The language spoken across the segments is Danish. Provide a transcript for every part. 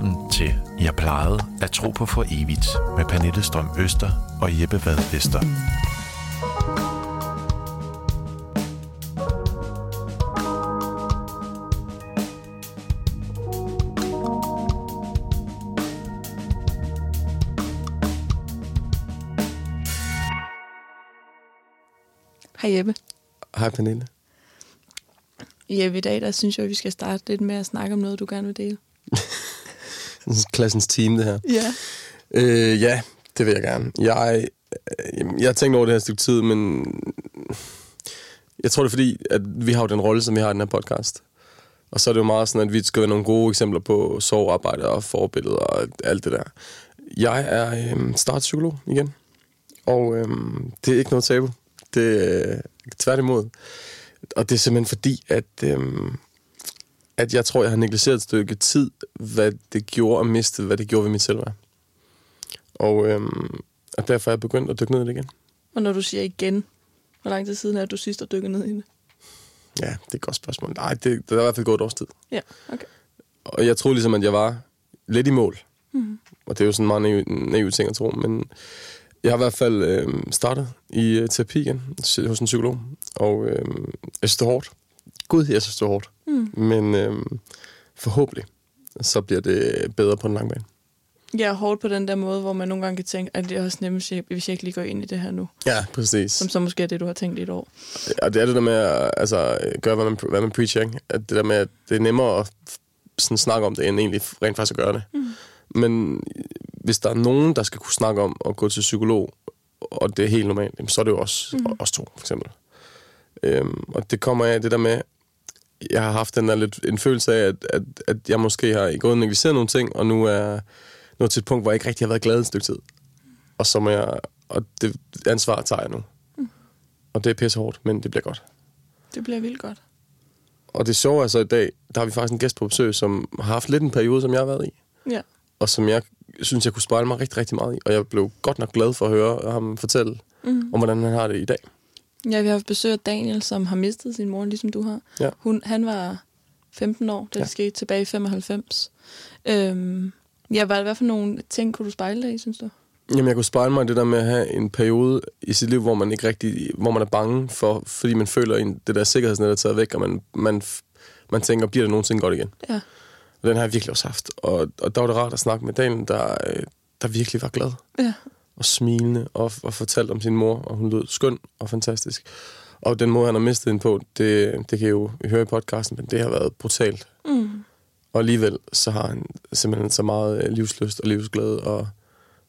velkommen til Jeg plejede at tro på for evigt med Pernille Strøm Øster og Jeppe Vad Vester. Hej Jeppe. Hej Pernille. Jeppe, i dag der synes jeg, at vi skal starte lidt med at snakke om noget, du gerne vil dele. Klassens team, det her. Ja. Øh, ja, det vil jeg gerne. Jeg, øh, jeg har tænkt over det her stykke tid, men jeg tror det er fordi, at vi har jo den rolle, som vi har i den her podcast. Og så er det jo meget sådan, at vi skal være nogle gode eksempler på sovearbejde og forbilleder og alt det der. Jeg er øh, startpsykolog igen, og øh, det er ikke noget tabu. Det er tværtimod. Og det er simpelthen fordi, at, øhm, at jeg tror, jeg har negligeret et stykke tid, hvad det gjorde og mistet, hvad det gjorde ved mit selvværd. Og, øhm, og derfor er jeg begyndt at dykke ned i det igen. Og når du siger igen, hvor lang tid siden er du sidst har dykket ned i det? Ja, det er et godt spørgsmål. Nej, det, det er i hvert fald gået et års tid. Ja, okay. Og jeg troede ligesom, at jeg var lidt i mål. Mm. Og det er jo sådan en meget naiv, naiv ting at tro, men jeg har i hvert fald øh, startet i øh, terapi igen hos en psykolog, og øh, jeg synes, det er hårdt. Gud, jeg synes, det er hårdt. Mm. Men øh, forhåbentlig, så bliver det bedre på den lange bane. Er hårdt på den der måde, hvor man nogle gange kan tænke, at det er også nemmest, hvis jeg ikke lige går ind i det her nu. Ja, præcis. Som så måske er det, du har tænkt i et år. Og det er det der med at altså, gøre, hvad man, hvad man preacher, ikke? At det der med, at det er nemmere at sådan, snakke om det, end egentlig rent faktisk at gøre det. Mm. Men hvis der er nogen, der skal kunne snakke om at gå til psykolog, og det er helt normalt, så er det jo også mm. os to, for eksempel. Øhm, og det kommer af det der med, jeg har haft den der lidt, en følelse af, at, at, at jeg måske har gået og negligeret nogle ting, og nu er nået til et punkt, hvor jeg ikke rigtig har været glad et stykke tid. Og så må jeg, og det ansvar tager jeg nu. Mm. Og det er pisse hårdt, men det bliver godt. Det bliver vildt godt. Og det sjove er så i dag, der har vi faktisk en gæst på besøg, som har haft lidt en periode, som jeg har været i. Ja. Og som jeg synes, jeg kunne spejle mig rigtig, rigtig meget i. Og jeg blev godt nok glad for at høre ham fortælle mm. om, hvordan han har det i dag. Ja, vi har haft besøg af Daniel, som har mistet sin mor, ligesom du har. Ja. Hun, han var 15 år, da det Ja. skete tilbage i 95. Øhm, ja, hvad, hvad for nogle ting kunne du spejle dig i, synes du? Jamen, jeg kunne spejle mig i det der med at have en periode i sit liv, hvor man ikke rigtig, hvor man er bange for, fordi man føler, at det der sikkerhedsnet er taget væk, og man, man, man tænker, bliver det nogensinde godt igen? Ja. Og den har jeg virkelig også haft. Og, og der var det rart at snakke med Daniel, der, øh, der virkelig var glad. Ja. Og smilende og, og fortalt om sin mor, og hun lød skøn og fantastisk. Og den måde, han har mistet hende på, det, det kan I jo høre i podcasten, men det har været brutalt. Mm. Og alligevel, så har han simpelthen så meget øh, livsløst og livsglæde, og,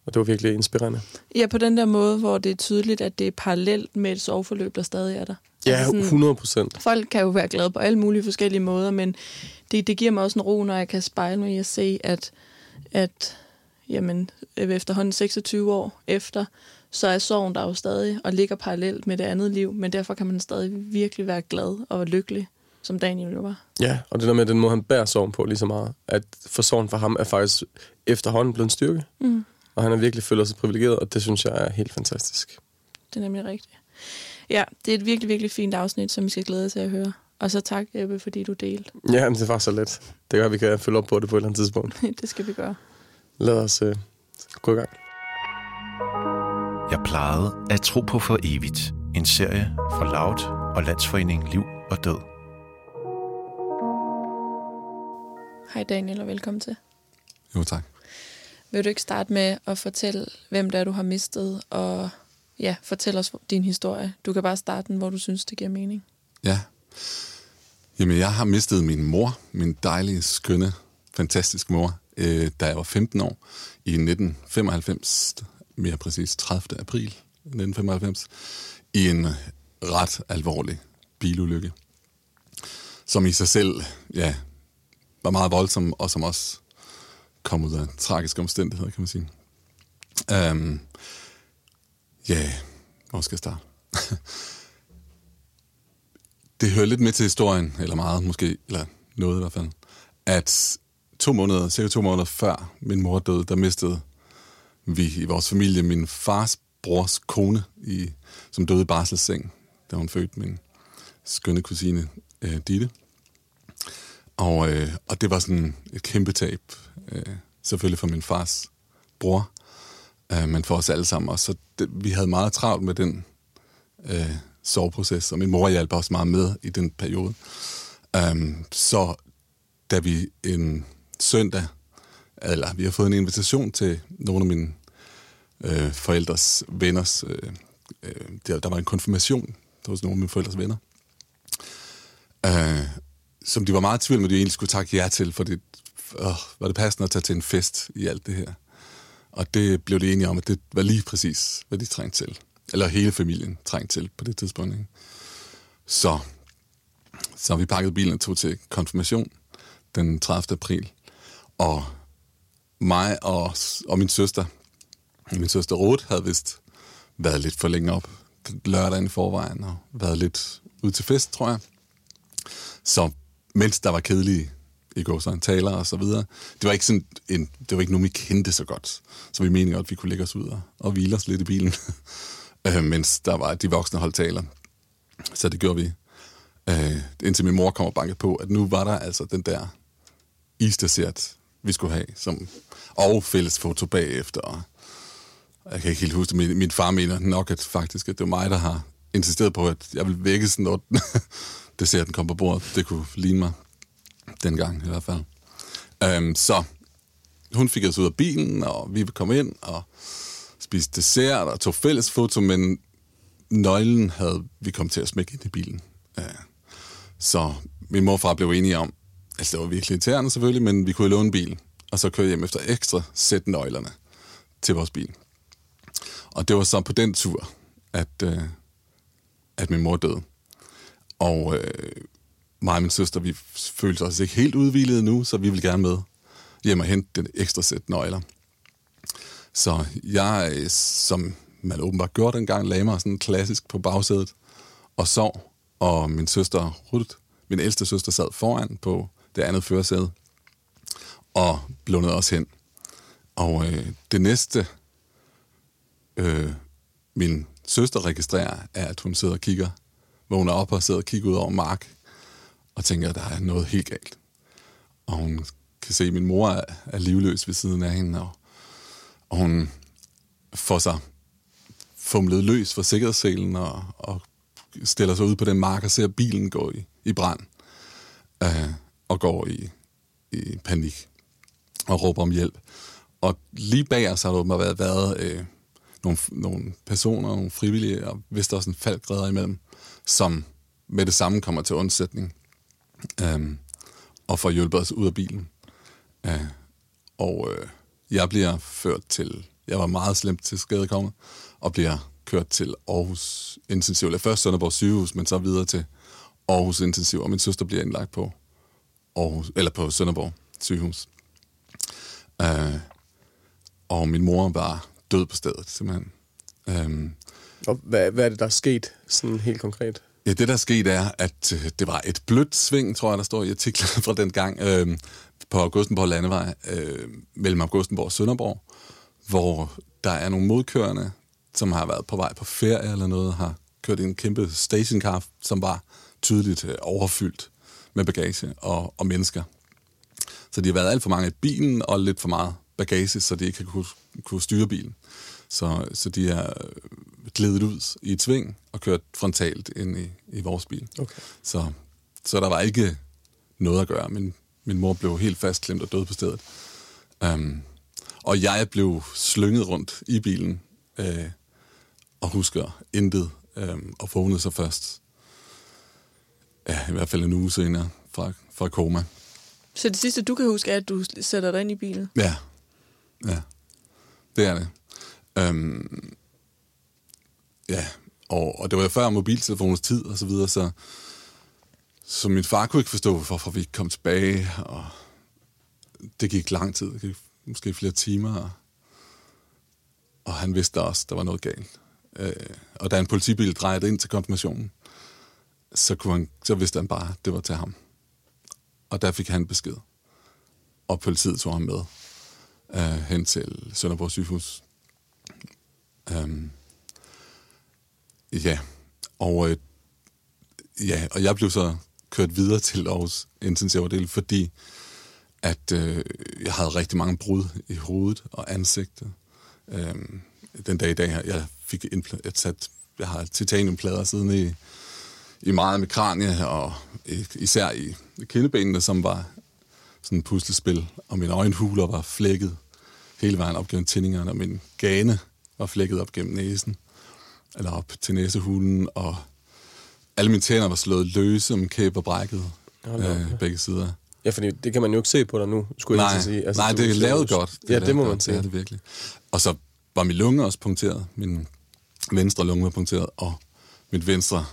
og det var virkelig inspirerende. Ja, på den der måde, hvor det er tydeligt, at det er parallelt med et soveforløb, der stadig er der. Ja, Altså sådan- 100 procent. Folk kan jo være glade på alle mulige forskellige måder, men det, det giver mig også en ro, når jeg kan spejle mig i at se, at, at jamen, efterhånden 26 år efter, så er sorgen der jo stadig og ligger parallelt med det andet liv, men derfor kan man stadig virkelig være glad og lykkelig, som Daniel jo var. Ja, og det der med den måde, han bærer sorgen på lige så meget, at for sorgen for ham er faktisk efterhånden blevet en styrke. Mm. Og han har virkelig følt sig privilegeret, og det synes jeg er helt fantastisk. Det er nemlig rigtigt. Ja, det er et virkelig, virkelig fint afsnit, som vi skal glæde os til at høre. Og så tak, Ebbe, fordi du delte. Ja, men det var så let. Det gør, at vi kan følge op på det på et eller andet tidspunkt. det skal vi gøre. Lad os øh, gå i gang. Jeg plejede at tro på for evigt. En serie fra Loud og Landsforeningen Liv og Død. Hej Daniel, og velkommen til. Jo, tak. Vil du ikke starte med at fortælle, hvem det er, du har mistet, og ja, fortæl os din historie. Du kan bare starte den, hvor du synes, det giver mening. Ja. Jamen, jeg har mistet min mor, min dejlige, skønne, fantastiske mor, øh, da jeg var 15 år i 1995, mere præcis 30. april 1995, i en ret alvorlig bilulykke, som i sig selv ja, var meget voldsom, og som også kom ud af tragiske omstændigheder, kan man sige. Um, ja, hvor skal jeg starte? det hører lidt med til historien, eller meget måske, eller noget i hvert fald, at to måneder, cirka to måneder før min mor døde, der mistede vi i vores familie min fars brors kone, i, som døde i barselsseng, da hun fødte min skønne kusine, øh, Ditte. Og, øh, og det var sådan et kæmpe tab, øh, selvfølgelig for min fars bror, øh, men for os alle sammen Og Så det, vi havde meget travlt med den øh, soveproces, og min mor hjalp også meget med i den periode. Um, så da vi en søndag, eller vi har fået en invitation til nogle af mine øh, forældres venners, øh, øh, der, der var en konfirmation hos nogle af mine forældres venner, øh, som de var meget i tvivl med, at de egentlig skulle takke ja til, for det øh, var det passende at tage til en fest i alt det her. Og det blev de enige om, at det var lige præcis, hvad de trængte til. Eller hele familien trængte til på det tidspunkt. Ikke? Så, så vi pakkede bilen og tog til konfirmation den 30. april. Og mig og, og min søster, min søster Ruth, havde vist været lidt for længe op lørdagen i forvejen, og været lidt ud til fest, tror jeg. Så mens der var kedelige i går, så en taler og så videre, det var ikke sådan en, det var ikke nogen, vi kendte så godt. Så vi mente godt, at vi kunne lægge os ud og, og hvile os lidt i bilen, øh, mens der var de voksne holdt taler. Så det gjorde vi. Øh, indtil min mor kom og bankede på, at nu var der altså den der isdessert, vi skulle have, som, og fælles foto bagefter. Og jeg kan ikke helt huske min, min far mener nok, at faktisk at det var mig, der har insisteret på, at jeg ville vække sådan, når desserten kom på bordet. Det kunne ligne mig dengang i hvert fald. Um, så hun fik os ud af bilen, og vi kom ind og spiste dessert og tog fælles foto, men nøglen havde vi kommet til at smække ind i bilen. Uh, så min morfar blev enige om, altså det var virkelig irriterende selvfølgelig, men vi kunne låne en bil, og så køre hjem efter ekstra sæt nøglerne til vores bil. Og det var så på den tur, at, øh, at min mor døde. Og øh, mig og min søster, vi følte os ikke helt udvilede nu, så vi ville gerne med hjem og hente den ekstra sæt nøgler. Så jeg, øh, som man åbenbart gjorde dengang, lagde mig sådan klassisk på bagsædet og sov. Og min søster Ruth, min ældste søster, sad foran på det andet førersæde og blundede os hen. Og øh, det næste, øh, min søster registrerer, er, at hun sidder og kigger, vågner op og sidder og kigger ud over mark og tænker, at der er noget helt galt. Og hun kan se, at min mor er, er livløs ved siden af hende, og, og hun får sig fumlet løs fra sikkerhedsselen og, og stiller sig ud på den mark og ser bilen gå i, i brand øh, og går i, i panik og råber om hjælp. Og lige bag os har der været, været øh, nogle, nogle personer, nogle frivillige, og der også en faldgræder imellem, som med det samme kommer til undsætning øh, og får hjulpet os ud af bilen. Øh, og øh, jeg bliver ført til, jeg var meget slemt til skadekommet, og bliver kørt til Aarhus Intensiv, eller først Sønderborg sygehus, men så videre til Aarhus Intensiv, og min søster bliver indlagt på, Aarhus, eller på Sønderborg sygehus. Øh, og min mor var død på stedet, simpelthen. Øh, og hvad, hvad er det, der er sket, sådan helt konkret? Ja, det der skete er, at øh, det var et blødt sving, tror jeg, der står i artiklen fra den gang, øh, på Augustenborg Landevej, øh, mellem Augustenborg og Sønderborg, hvor der er nogle modkørende, som har været på vej på ferie eller noget, har kørt i en kæmpe stationcar, som var tydeligt øh, overfyldt med bagage og, og mennesker. Så de har været alt for mange i bilen og lidt for meget bagage, så de ikke har kunne, kunne styre bilen. Så, så de er glædet ud i et sving og kørt frontalt ind i, i vores bil. Okay. Så, så der var ikke noget at gøre, men min mor blev helt fastklemt og døde på stedet. Um, og jeg blev slynget rundt i bilen øh, og husker intet øh, og vågnede så først ja, i hvert fald en uge senere fra, fra koma. Så det sidste, du kan huske, er, at du sætter dig ind i bilen? Ja, ja. Det er det. Um, ja, og, og det var jo før mobiltelefonens tid og så videre, så, så min far kunne ikke forstå, hvorfor vi ikke kom tilbage, og det gik lang tid, det gik måske flere timer, og, og han vidste også, der var noget galt. Øh, og da en politibil drejede ind til konfirmationen, så, kunne han, så vidste han bare, at det var til ham. Og der fik han besked. Og politiet tog ham med øh, hen til Sønderborg sygehus. Øhm, ja, og, øh, ja, og jeg blev så kørt videre til Aarhus intensivafdeling, fordi at øh, jeg havde rigtig mange brud i hovedet og ansigtet. Øh, den dag i dag, jeg fik impl- sat, jeg har titaniumplader siden i, i meget med kranie, og især i kindebenene, som var sådan et puslespil, og mine øjenhuler var flækket hele vejen op gennem tændingerne, og min gane var flækket op gennem næsen, eller op til næsehulen, og alle mine tænder var slået løse, om kæb og brækket øh, begge sider. Ja, fordi det kan man jo ikke se på dig nu, skulle nej, jeg sige. Altså, nej, det er lavet godt. Det ja, det må man sige. Det er det virkelig. Og så var min lunge også punkteret. Min venstre lunge var punkteret, og mit venstre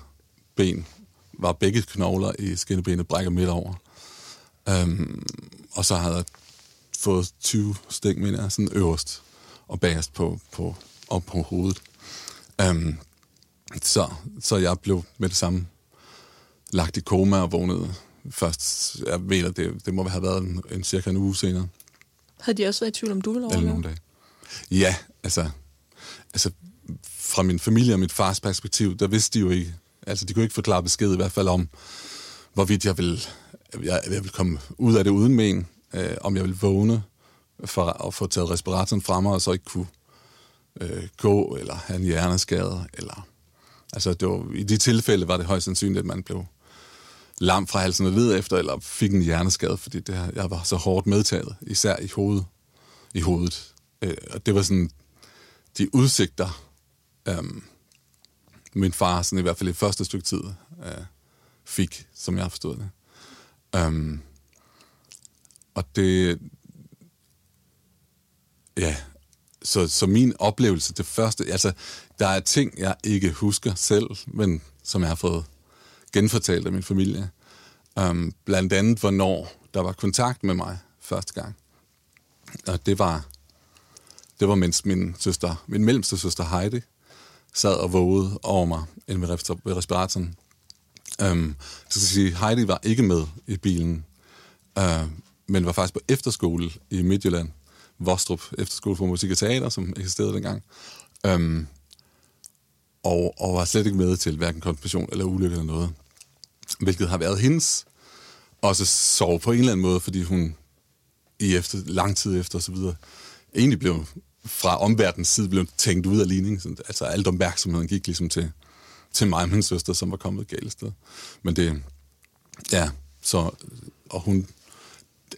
ben var begge knogler i skinnebenet brækket midt over. Um, og så havde jeg fået 20 stik, mener jeg, sådan øverst og bagerst på, på, op på hovedet. Um, så, så jeg blev med det samme lagt i koma og vågnede først, jeg mener, det, det må have været en, en cirka en uge senere. Har de også været i tvivl om, du ville Eller nogle dage. Ja, altså, altså fra min familie og mit fars perspektiv, der vidste de jo ikke, altså de kunne ikke forklare besked i hvert fald om, hvorvidt jeg ville, jeg, jeg ville komme ud af det uden men, øh, om jeg ville vågne for at få taget respiratoren fra mig, og så ikke kunne øh, gå, eller have en hjerneskade, eller... Altså, det var, i de tilfælde var det højst sandsynligt, at man blev lam fra halsen og led efter, eller fik en hjerneskade, fordi det her, jeg var så hårdt medtaget, især i hovedet. I hovedet. Øh, og det var sådan de udsigter, øhm, min far, sådan i hvert fald i første stykke tid, øh, fik, som jeg forstod det. Um, og det... Ja, så, så min oplevelse, det første... Altså, der er ting, jeg ikke husker selv, men som jeg har fået genfortalt af min familie. Um, blandt andet, hvornår der var kontakt med mig første gang. Og det var, det var mens min søster, min mellemste søster Heidi, sad og vågede over mig inde ved, ved respiratoren. Øhm, så skal sige, Heidi var ikke med i bilen, uh, men var faktisk på efterskole i Midtjylland, Vostrup Efterskole for Musik og Teater, som eksisterede dengang. Øhm, og, og var slet ikke med til hverken konfirmation eller ulykke eller noget. Hvilket har været hendes også sove på en eller anden måde, fordi hun i efter, lang tid efter og så videre, egentlig blev fra omverdens side blev tænkt ud af ligning. Altså alt opmærksomheden gik ligesom til, til mig og min søster, som var kommet et galt sted. Men det, ja, så, og hun,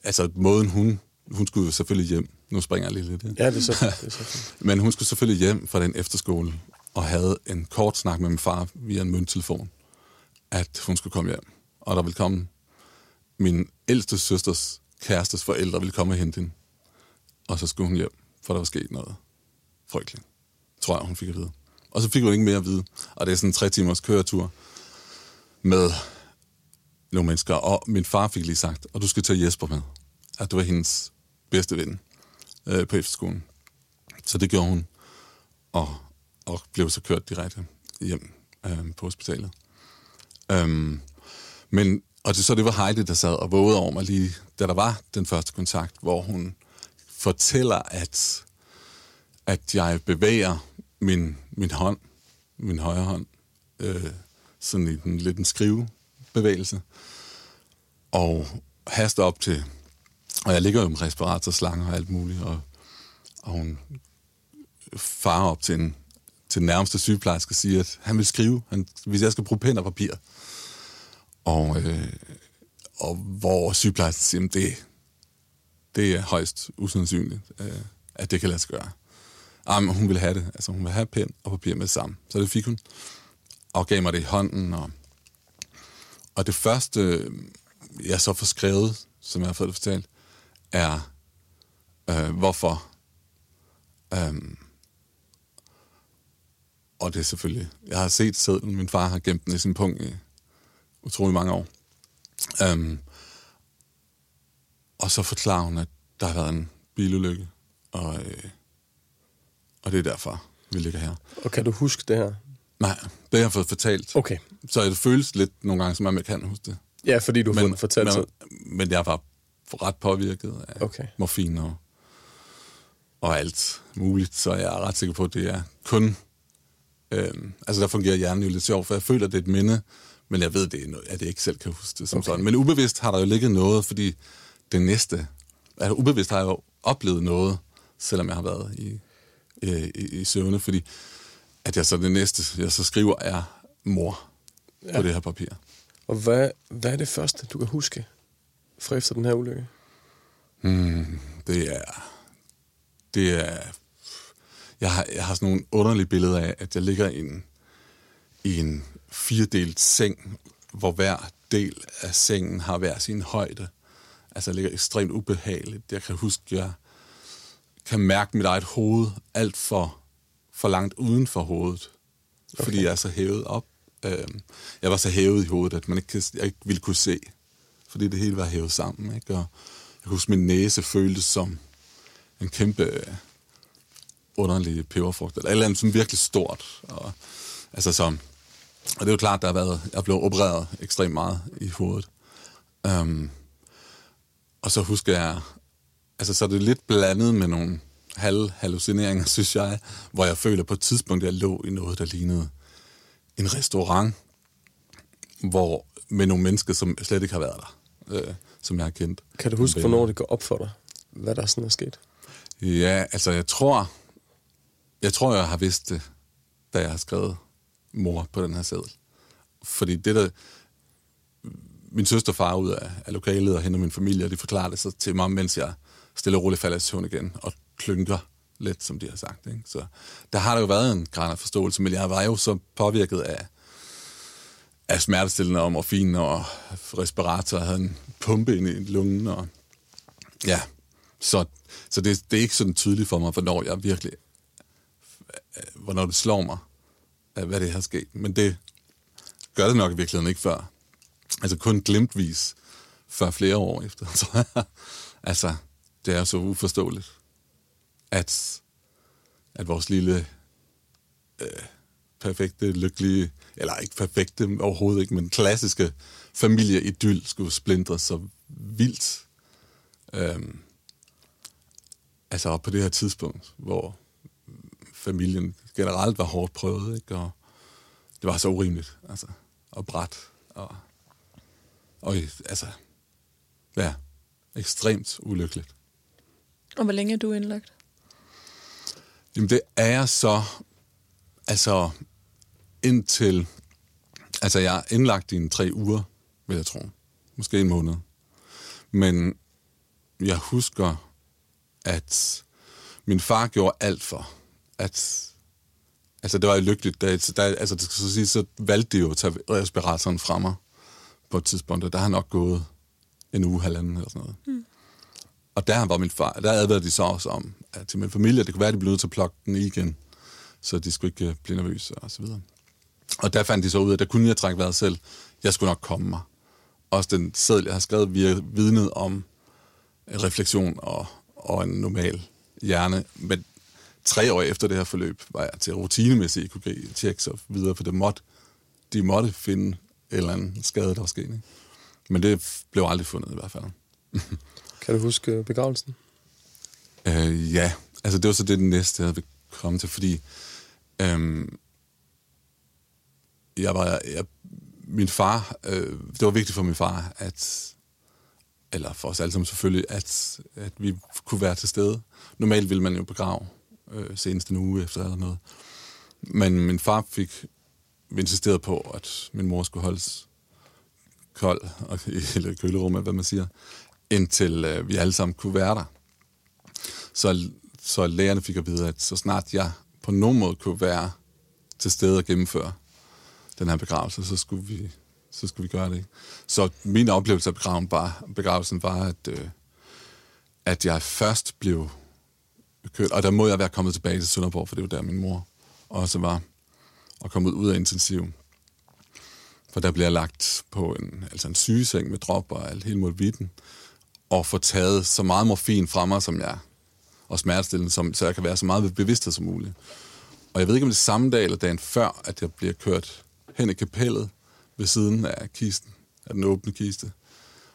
altså måden hun, hun skulle jo selvfølgelig hjem. Nu springer jeg lige lidt. Ja, det er så, det er så Men hun skulle selvfølgelig hjem fra den efterskole, og havde en kort snak med min far via en mønttelefon, at hun skulle komme hjem. Og der ville komme min ældste søsters kærestes forældre ville komme og hente hende. Og så skulle hun hjem, for der var sket noget frygteligt. Tror jeg, hun fik at vide. Og så fik hun ikke mere at vide. Og det er sådan en tre timers køretur med nogle mennesker. Og min far fik lige sagt, og du skal tage Jesper med. At du var hendes bedste ven øh, på efterskolen. Så det gjorde hun. Og, og blev så kørt direkte hjem øh, på hospitalet. Øhm, men og det, så det var Heidi, der sad og vågede over mig lige, da der var den første kontakt, hvor hun fortæller, at, at jeg bevæger min, min hånd, min højre hånd, øh, sådan i den lidt en skrivebevægelse, og haster op til, og jeg ligger jo med respiratorslange og alt muligt, og, og hun farer op til, en, til den nærmeste sygeplejerske og siger, at han vil skrive, han, hvis jeg skal bruge pen og papir, og, øh, og hvor sygeplejersken siger, at det, det er højst usandsynligt, øh, at det kan lade sig gøre. Jamen, hun ville have det. Altså, hun ville have pen og papir med sammen. Så det fik hun. Og gav mig det i hånden. Og, og det første, øh, jeg så får skrevet, som jeg har fået det fortalt, er, øh, hvorfor. Um, og det er selvfølgelig... Jeg har set sædlen. Min far har gemt den i sin punkt i utrolig mange år. Um, og så forklarer hun, at der har været en bilulykke, og, øh, og det er derfor, vi ligger her. Og kan du huske det her? Nej, det har jeg fået fortalt. Okay. Så det føles lidt nogle gange, som om jeg kan huske det. Ja, fordi du har fået fortalt men, men jeg var ret påvirket af Okay. morfin og, og alt muligt, så jeg er ret sikker på, at det er kun... Øh, altså, der fungerer hjernen jo lidt sjovt, for jeg føler, at det er et minde Men jeg ved, det er noget, at jeg ikke selv kan huske det som okay. sådan. Men ubevidst har der jo ligget noget, fordi det næste... Altså ubevidst har jeg jo oplevet noget, selvom jeg har været i, i, i, i søvne, fordi at jeg så det næste, jeg så skriver, er mor ja. på det her papir. Og hvad, hvad er det første, du kan huske fra efter den her ulykke? Hmm, det er... Det er... Jeg har, jeg har sådan nogle underlige billeder af, at jeg ligger i en, i en firedelt seng, hvor hver del af sengen har hver sin højde. Altså, ligger ekstremt ubehageligt. Jeg kan huske, at jeg kan mærke mit eget hoved alt for, for langt uden for hovedet. Okay. Fordi jeg er så hævet op. Øhm, jeg var så hævet i hovedet, at man ikke, jeg ikke ville kunne se. Fordi det hele var hævet sammen. Ikke? Og jeg kan huske, min næse føltes som en kæmpe underlig peberfrugt. Eller et eller andet som virkelig stort. Og, altså som, og det er jo klart, der har været, jeg blev opereret ekstremt meget i hovedet. Um, og så husker jeg, altså så er det lidt blandet med nogle halv hallucineringer, synes jeg, hvor jeg føler på et tidspunkt, jeg lå i noget, der lignede en restaurant, hvor med nogle mennesker, som slet ikke har været der, øh, som jeg har kendt. Kan du huske, hvornår det går op for dig, hvad der sådan er sket? Ja, altså jeg tror, jeg tror, jeg har vidst det, da jeg har skrevet mor på den her seddel. Fordi det der... Min søster far ud af, af lokalet og henter min familie, og de forklarer det så til mig, mens jeg stille og roligt falder i søvn igen, og klynker lidt, som de har sagt. Ikke? Så der har der jo været en grad af forståelse, men jeg var jo så påvirket af, af smertestillende og morfin og respirator, og havde en pumpe ind i lungen, og ja, så, så det, det er ikke sådan tydeligt for mig, hvornår jeg virkelig, hvornår det slår mig, hvad det har sket. Men det gør det nok i virkeligheden ikke før. Altså kun glimtvis før flere år efter, tror jeg. altså, det er så uforståeligt, at, at vores lille øh, perfekte, lykkelige, eller ikke perfekte overhovedet ikke, men klassiske familieidyl skulle splindre så vildt. Øhm, altså på det her tidspunkt, hvor familien generelt var hårdt prøvet, ikke? og det var så urimeligt, altså, og bræt, og, og altså, ja, ekstremt ulykkeligt. Og hvor længe er du indlagt? Jamen, det er jeg så, altså, indtil, altså, jeg er indlagt i en tre uger, vil jeg tro. Måske en måned. Men jeg husker, at min far gjorde alt for, at Altså, det var jo lykkeligt. Da, der, altså, det skal så sige, så valgte de jo at tage respiratoren fra mig på et tidspunkt, og der har nok gået en uge, halvanden eller sådan noget. Mm. Og der var min far, der advarede de så også om, at til min familie, det kunne være, at de blev nødt til at plukke den i igen, så de skulle ikke øh, blive nervøse og så videre. Og der fandt de så ud af, at der kunne jeg trække vejret selv. Jeg skulle nok komme mig. Også den seddel, jeg har skrevet, vidnet om refleksion og, og en normal hjerne. Men tre år efter det her forløb var jeg til rutinemæssige EKG-tjek og videre, for det måtte, de måtte finde en eller anden skade, der var sket. Ikke? Men det blev aldrig fundet i hvert fald. kan du huske begravelsen? Øh, ja, altså det var så det, næste, jeg ville komme til, fordi øhm, jeg var, jeg, min far, øh, det var vigtigt for min far, at, eller for os alle sammen selvfølgelig, at, at vi kunne være til stede. Normalt ville man jo begrave øh, senest en uge efter eller noget. Men min far fik insisteret på, at min mor skulle holdes kold, eller kølerummet, hvad man siger, indtil øh, vi alle sammen kunne være der. Så, så lægerne fik at vide, at så snart jeg på nogen måde kunne være til stede og gennemføre den her begravelse, så skulle vi, så skulle vi gøre det. Så min oplevelse af begravelsen var, begravelsen var at, øh, at jeg først blev kørt, og der må jeg være kommet tilbage til Sønderborg, for det var der min mor også var, og kommet ud af intensiv. For der bliver lagt på en, altså en sygeseng med drop og alt helt mod vitten, og få taget så meget morfin fra mig, som jeg, og smertestillende, som, så jeg kan være så meget bevidsthed som muligt. Og jeg ved ikke, om det er samme dag eller dagen før, at jeg bliver kørt hen i kapellet ved siden af kisten, af den åbne kiste,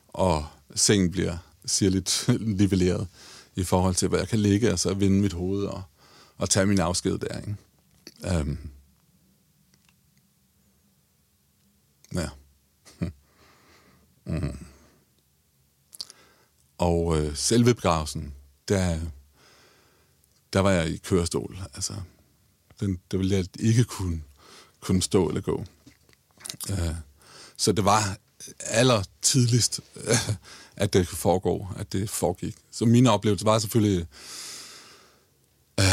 og sengen bliver sirligt nivelleret i forhold til, hvor jeg kan ligge, altså og så vinde mit hoved og, og tage min afsked der. Ikke? Um, ja. Mhm. Og øh, selve begravelsen, der, der var jeg i kørestol. Altså, den, der ville jeg ikke kunne, kunne stå eller gå. Øh, så det var aller tidligst, øh, at det kunne foregå, at det foregik. Så min oplevelse var selvfølgelig øh,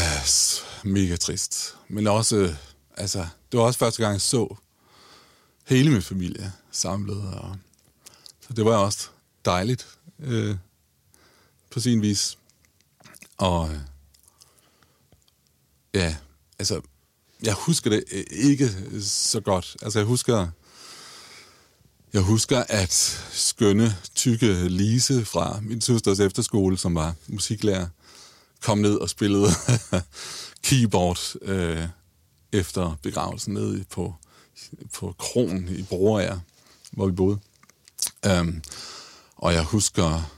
mega trist. Men også, øh, altså, det var også første gang, jeg så hele min familie samlet. Og, så det var også dejligt øh, på sin vis. Og øh, ja, altså, jeg husker det øh, ikke så godt. Altså, jeg husker, jeg husker, at skønne, tykke Lise fra min søsters efterskole, som var musiklærer, kom ned og spillede keyboard øh, efter begravelsen nede på, på kronen i Broager, hvor vi boede. Um, og jeg husker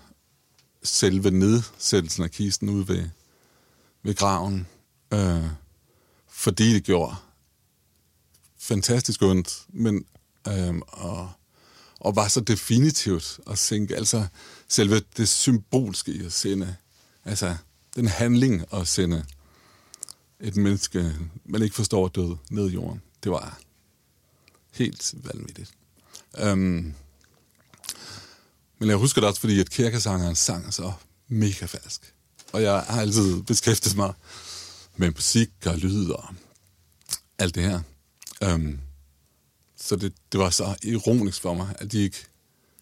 selve nedsættelsen af kisten ude ved, ved graven, øh, fordi det gjorde fantastisk ondt, men øhm, og, og var så definitivt at sænke, altså selve det symbolske i at sende, altså den handling at sende et menneske, man ikke forstår død ned i jorden, det var helt vanvittigt. Øhm, men jeg husker det også, fordi at kirkesangeren sang så mega falsk. Og jeg har altid beskæftiget mig med musik og lyd og alt det her. Øhm, så det, det var så ironisk for mig, at de ikke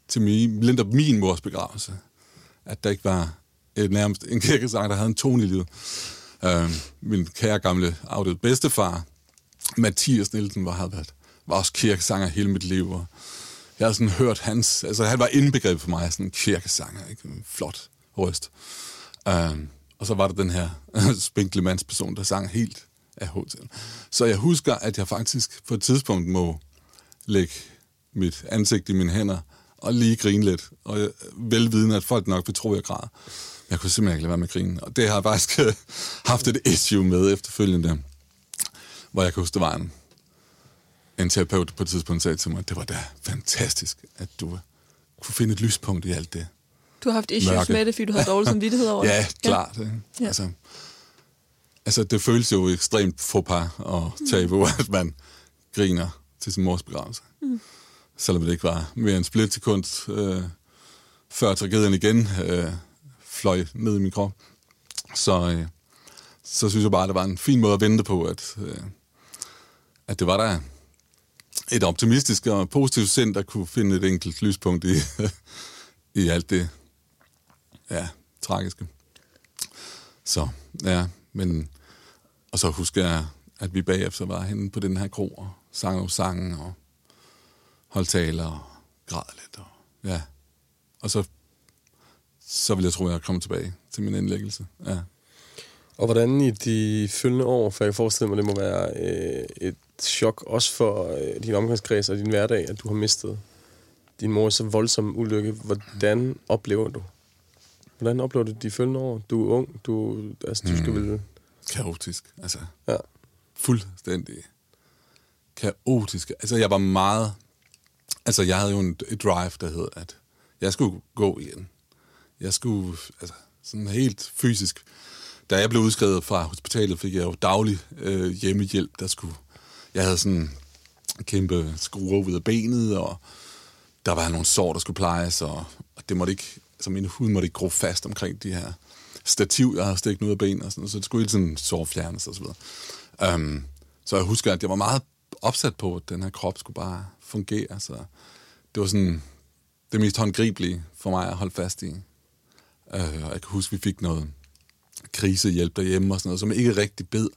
til min, lidt min mors begravelse, at der ikke var et, nærmest en kirkesang, der havde en tone i livet. Øhm, min kære gamle afdøde bedstefar, Mathias Nielsen, var, havde været, var også kirkesanger hele mit liv, og jeg havde sådan hørt hans, altså han var indbegrebet for mig, sådan en kirkesanger, ikke? En flot røst. Um, og så var der den her spinkle mandsperson, der sang helt af hotel. Så jeg husker, at jeg faktisk på et tidspunkt må lægge mit ansigt i mine hænder og lige grine lidt. Og jeg, velvidende, at folk nok vil tro, at jeg græder. Men jeg kunne simpelthen ikke lade være med at grine. Og det har jeg faktisk haft et issue med efterfølgende. Hvor jeg kan huske, det var en, en terapeut på et tidspunkt sagde til mig, at det var da fantastisk, at du kunne finde et lyspunkt i alt det. Du har haft issues Mørke. med det, fordi du havde dårlig samvittighed over Ja, det. klart. Ja. Ja. Altså, altså, det føles jo ekstremt faux pas og tabu, at man griner til sin mors begravelse. Mm. Selvom det ikke var mere end splitsekund, øh, før tragedien igen øh, fløj ned i min krop. Så, øh, så synes jeg bare, at det var en fin måde at vente på, at, øh, at det var der et optimistisk og positivt sind, der kunne finde et enkelt lyspunkt i, i alt det ja, tragiske. Så, ja, men... Og så husker jeg, at vi bagefter var henne på den her kro og sang og sangen og holdt taler og græd lidt. Og, ja. Og så, så vil jeg tro, at jeg kommer tilbage til min indlæggelse. Ja. Og hvordan i de følgende år, for jeg kan forestille mig, det må være øh, et chok også for øh, din omgangskreds og din hverdag, at du har mistet din mor så voldsom ulykke. Hvordan oplever du? Hvordan oplever du de følgende år? Du er ung, du, altså, du skal vel... Kaotisk, altså. Ja. Fuldstændig kaotisk. Altså, jeg var meget... Altså, jeg havde jo en, et drive, der hed, at jeg skulle gå igen. Jeg skulle, altså, sådan helt fysisk. Da jeg blev udskrevet fra hospitalet, fik jeg jo daglig øh, hjemmehjælp, der skulle... Jeg havde sådan kæmpe skruer ud af benet, og der var nogle sår, der skulle plejes, og, og det måtte ikke... Altså, min hud måtte ikke gro fast omkring de her stativ, jeg havde stikket ud af benet, og sådan, så det skulle hele tiden sår fjernes og så videre. Um, så jeg husker, at jeg var meget opsat på, at den her krop skulle bare fungere, så det var sådan det mest håndgribelige for mig at holde fast i. Uh, og jeg kan huske, at vi fik noget krisehjælp derhjemme og sådan noget, som ikke rigtig bed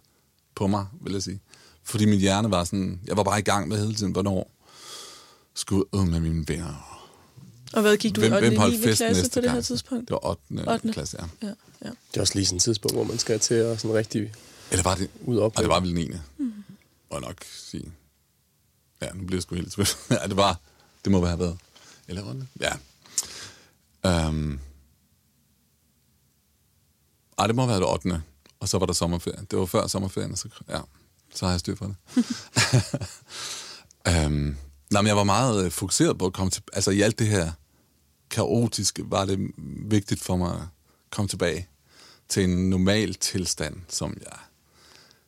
på mig, vil jeg sige. Fordi min hjerne var sådan, jeg var bare i gang med hele tiden, hvornår skulle jeg ud med mine venner. Og hvad gik du Hvem, i 8. hvem og holdt 9. fest klasse på det her gang? tidspunkt? Det var 8. 8. 8. klasse, ja. Ja, ja. Det er også lige sådan et tidspunkt, hvor man skal til at sådan rigtig Eller var det, ud og og det var vel 9. Mm. Og nok sige. Ja, nu bliver jeg sgu helt tvivl. ja, det var, det må have været. Eller var det? Ja. Um, ej, det må have været det 8. Og så var der sommerferie. Det var før sommerferien, så, ja, så har jeg styr på det. øhm, nej, men jeg var meget øh, fokuseret på at komme til... Altså i alt det her kaotiske var det vigtigt for mig at komme tilbage til en normal tilstand, som jeg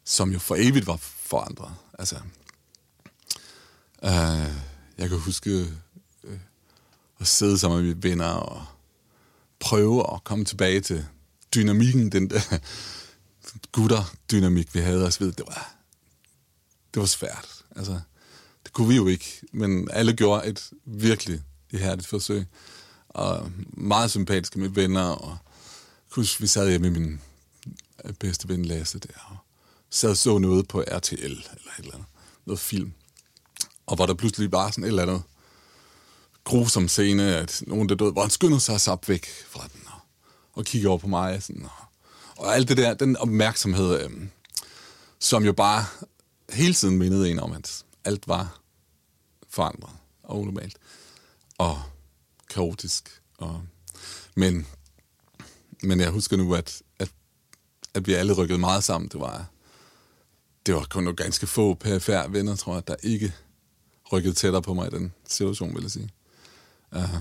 som jo for evigt var forandret. Altså, øh, jeg kan huske øh, at sidde sammen med mine venner og prøve at komme tilbage til dynamikken, den der gutter-dynamik, vi havde os ved. Det var, det var svært. Altså, det kunne vi jo ikke, men alle gjorde et virkelig ihærdigt forsøg. Og meget sympatisk med venner, og husk, vi sad hjemme med min øh, bedste ven Lasse der, og sad og så noget på RTL, eller et eller andet, noget film. Og hvor der pludselig bare sådan et eller andet grusom scene, at nogen der døde, hvor han skynder sig op væk fra den, og, og kigger over på mig, sådan, og, og alt det der, den opmærksomhed, øh, som jo bare hele tiden mindede en om, at alt var forandret og unormalt, og kaotisk. Og, men, men jeg husker nu, at, at, at vi alle rykkede meget sammen. Det var, det var kun nogle ganske få PFR venner, tror jeg, der ikke rykkede tættere på mig i den situation, vil jeg sige. Uh,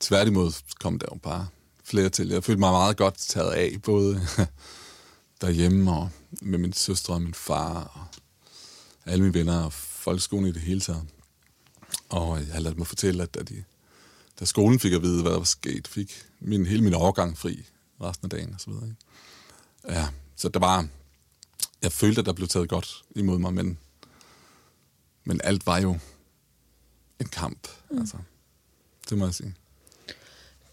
tværtimod kom der jo bare flere til. Jeg følte mig meget godt taget af, både derhjemme og med min søstre og min far og alle mine venner og folkeskolen i det hele taget. Og jeg har ladet mig fortælle, at da, de, da skolen fik at vide, hvad der var sket, fik min, hele min overgang fri resten af dagen og så videre. Ikke? Ja, så der var, jeg følte, at der blev taget godt imod mig, men, men alt var jo en kamp. Mm. Altså, det må jeg sige.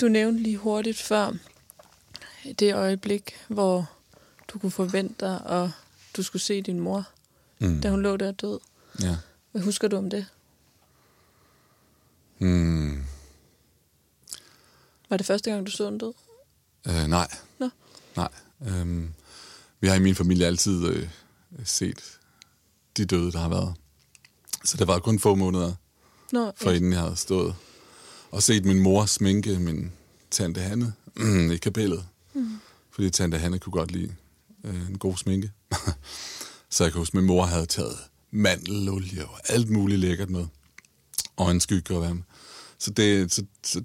Du nævnte lige hurtigt før det øjeblik, hvor du kunne forvente dig, og du skulle se din mor, mm. da hun lå der død. Ja. Hvad husker du om det? Mm. Var det første gang, du så en død? Øh, nej. Nå. Nej. Øhm, vi har i min familie altid øh, set de døde, der har været. Så det var kun få måneder, Nå, for inden jeg havde stået og set min mor sminke min tante Hanne i kapellet. Mm. Fordi tante Hanne kunne godt lide øh, en god sminke. så jeg kan huske, at min mor havde taget mandelolie og alt muligt lækkert med. Og en skygge og hvad Så det, så, så,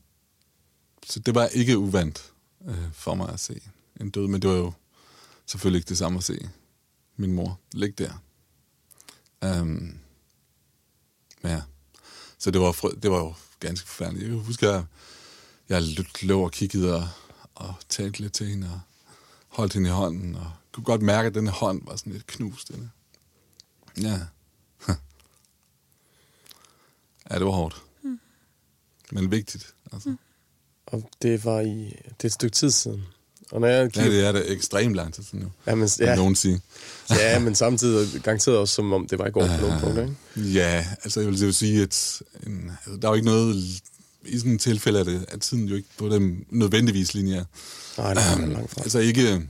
så det var ikke uvandt øh, for mig at se en død. Men det var jo selvfølgelig ikke det samme at se min mor ligge der. Um, ja. Så det var, frø- det var jo ganske forfærdeligt. Jeg husker, at jeg lå og kiggede og, og talte lidt til hende og holdt hende i hånden. Og kunne godt mærke, at den hånd var sådan lidt knust. Denne. Ja. ja, det var hårdt. Mm. Men vigtigt. Altså. Mm. Og det var i det er et stykke tid siden. Og når jeg Ja, det er det ekstremt lang tid siden nu. ja, men, Ja. Nogen sige. ja, men samtidig garanteret også, som om det var i går på nogle punkter, ikke? Ja, altså jeg vil, jeg vil sige, at en, altså, der er jo ikke noget... I sådan et tilfælde er, det, at tiden jo ikke på dem nødvendigvis linjer. Nej, det er langt fra. Altså ikke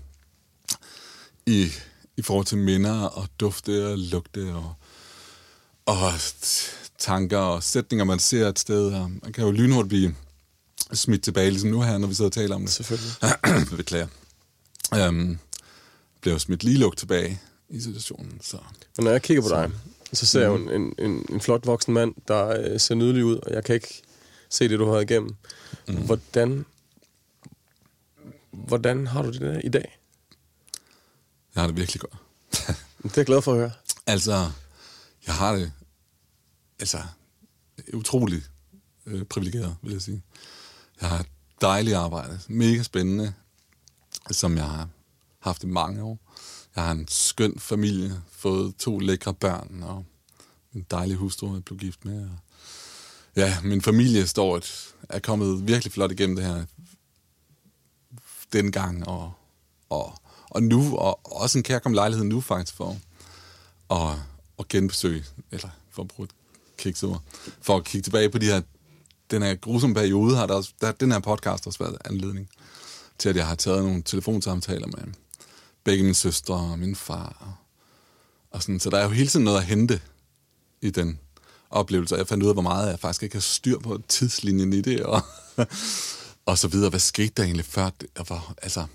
i, i forhold til minder og dufte og lugte og, og tanker og sætninger, man ser et sted. Og man kan jo lynhurtigt blive smidt tilbage, ligesom nu her, når vi sidder og taler om det. Selvfølgelig. Beklager. Um, bliver jo smidt lige lugt tilbage i situationen. Så. Og når jeg kigger på dig, så ser jeg jo en, en, en, en flot voksen mand, der øh, ser nydelig ud, og jeg kan ikke se det, du har igennem. Mm. Hvordan, hvordan har du det der i dag? Jeg har det virkelig godt. Det er jeg glad for at høre. Altså, jeg har det altså utroligt øh, privilegeret, vil jeg sige. Jeg har et dejligt arbejde, mega spændende, som jeg har haft i mange år. Jeg har en skøn familie, fået to lækre børn, og en dejlig hustru, jeg blev gift med. Og ja, min familie står et, er kommet virkelig flot igennem det her dengang, og, og, og nu, og også en kærkom lejlighed nu faktisk for at, at genbesøge, eller for at bruge et kiksord, for at kigge tilbage på de her, den her grusomme periode, har der, også, der den her podcast også været anledning til, at jeg har taget nogle telefonsamtaler med begge mine søstre og min far. Og, og sådan, så der er jo hele tiden noget at hente i den oplevelse. Og Jeg fandt ud af, hvor meget jeg faktisk ikke har styr på tidslinjen i det, og, og så videre. Hvad skete der egentlig før? Det, og hvor, altså,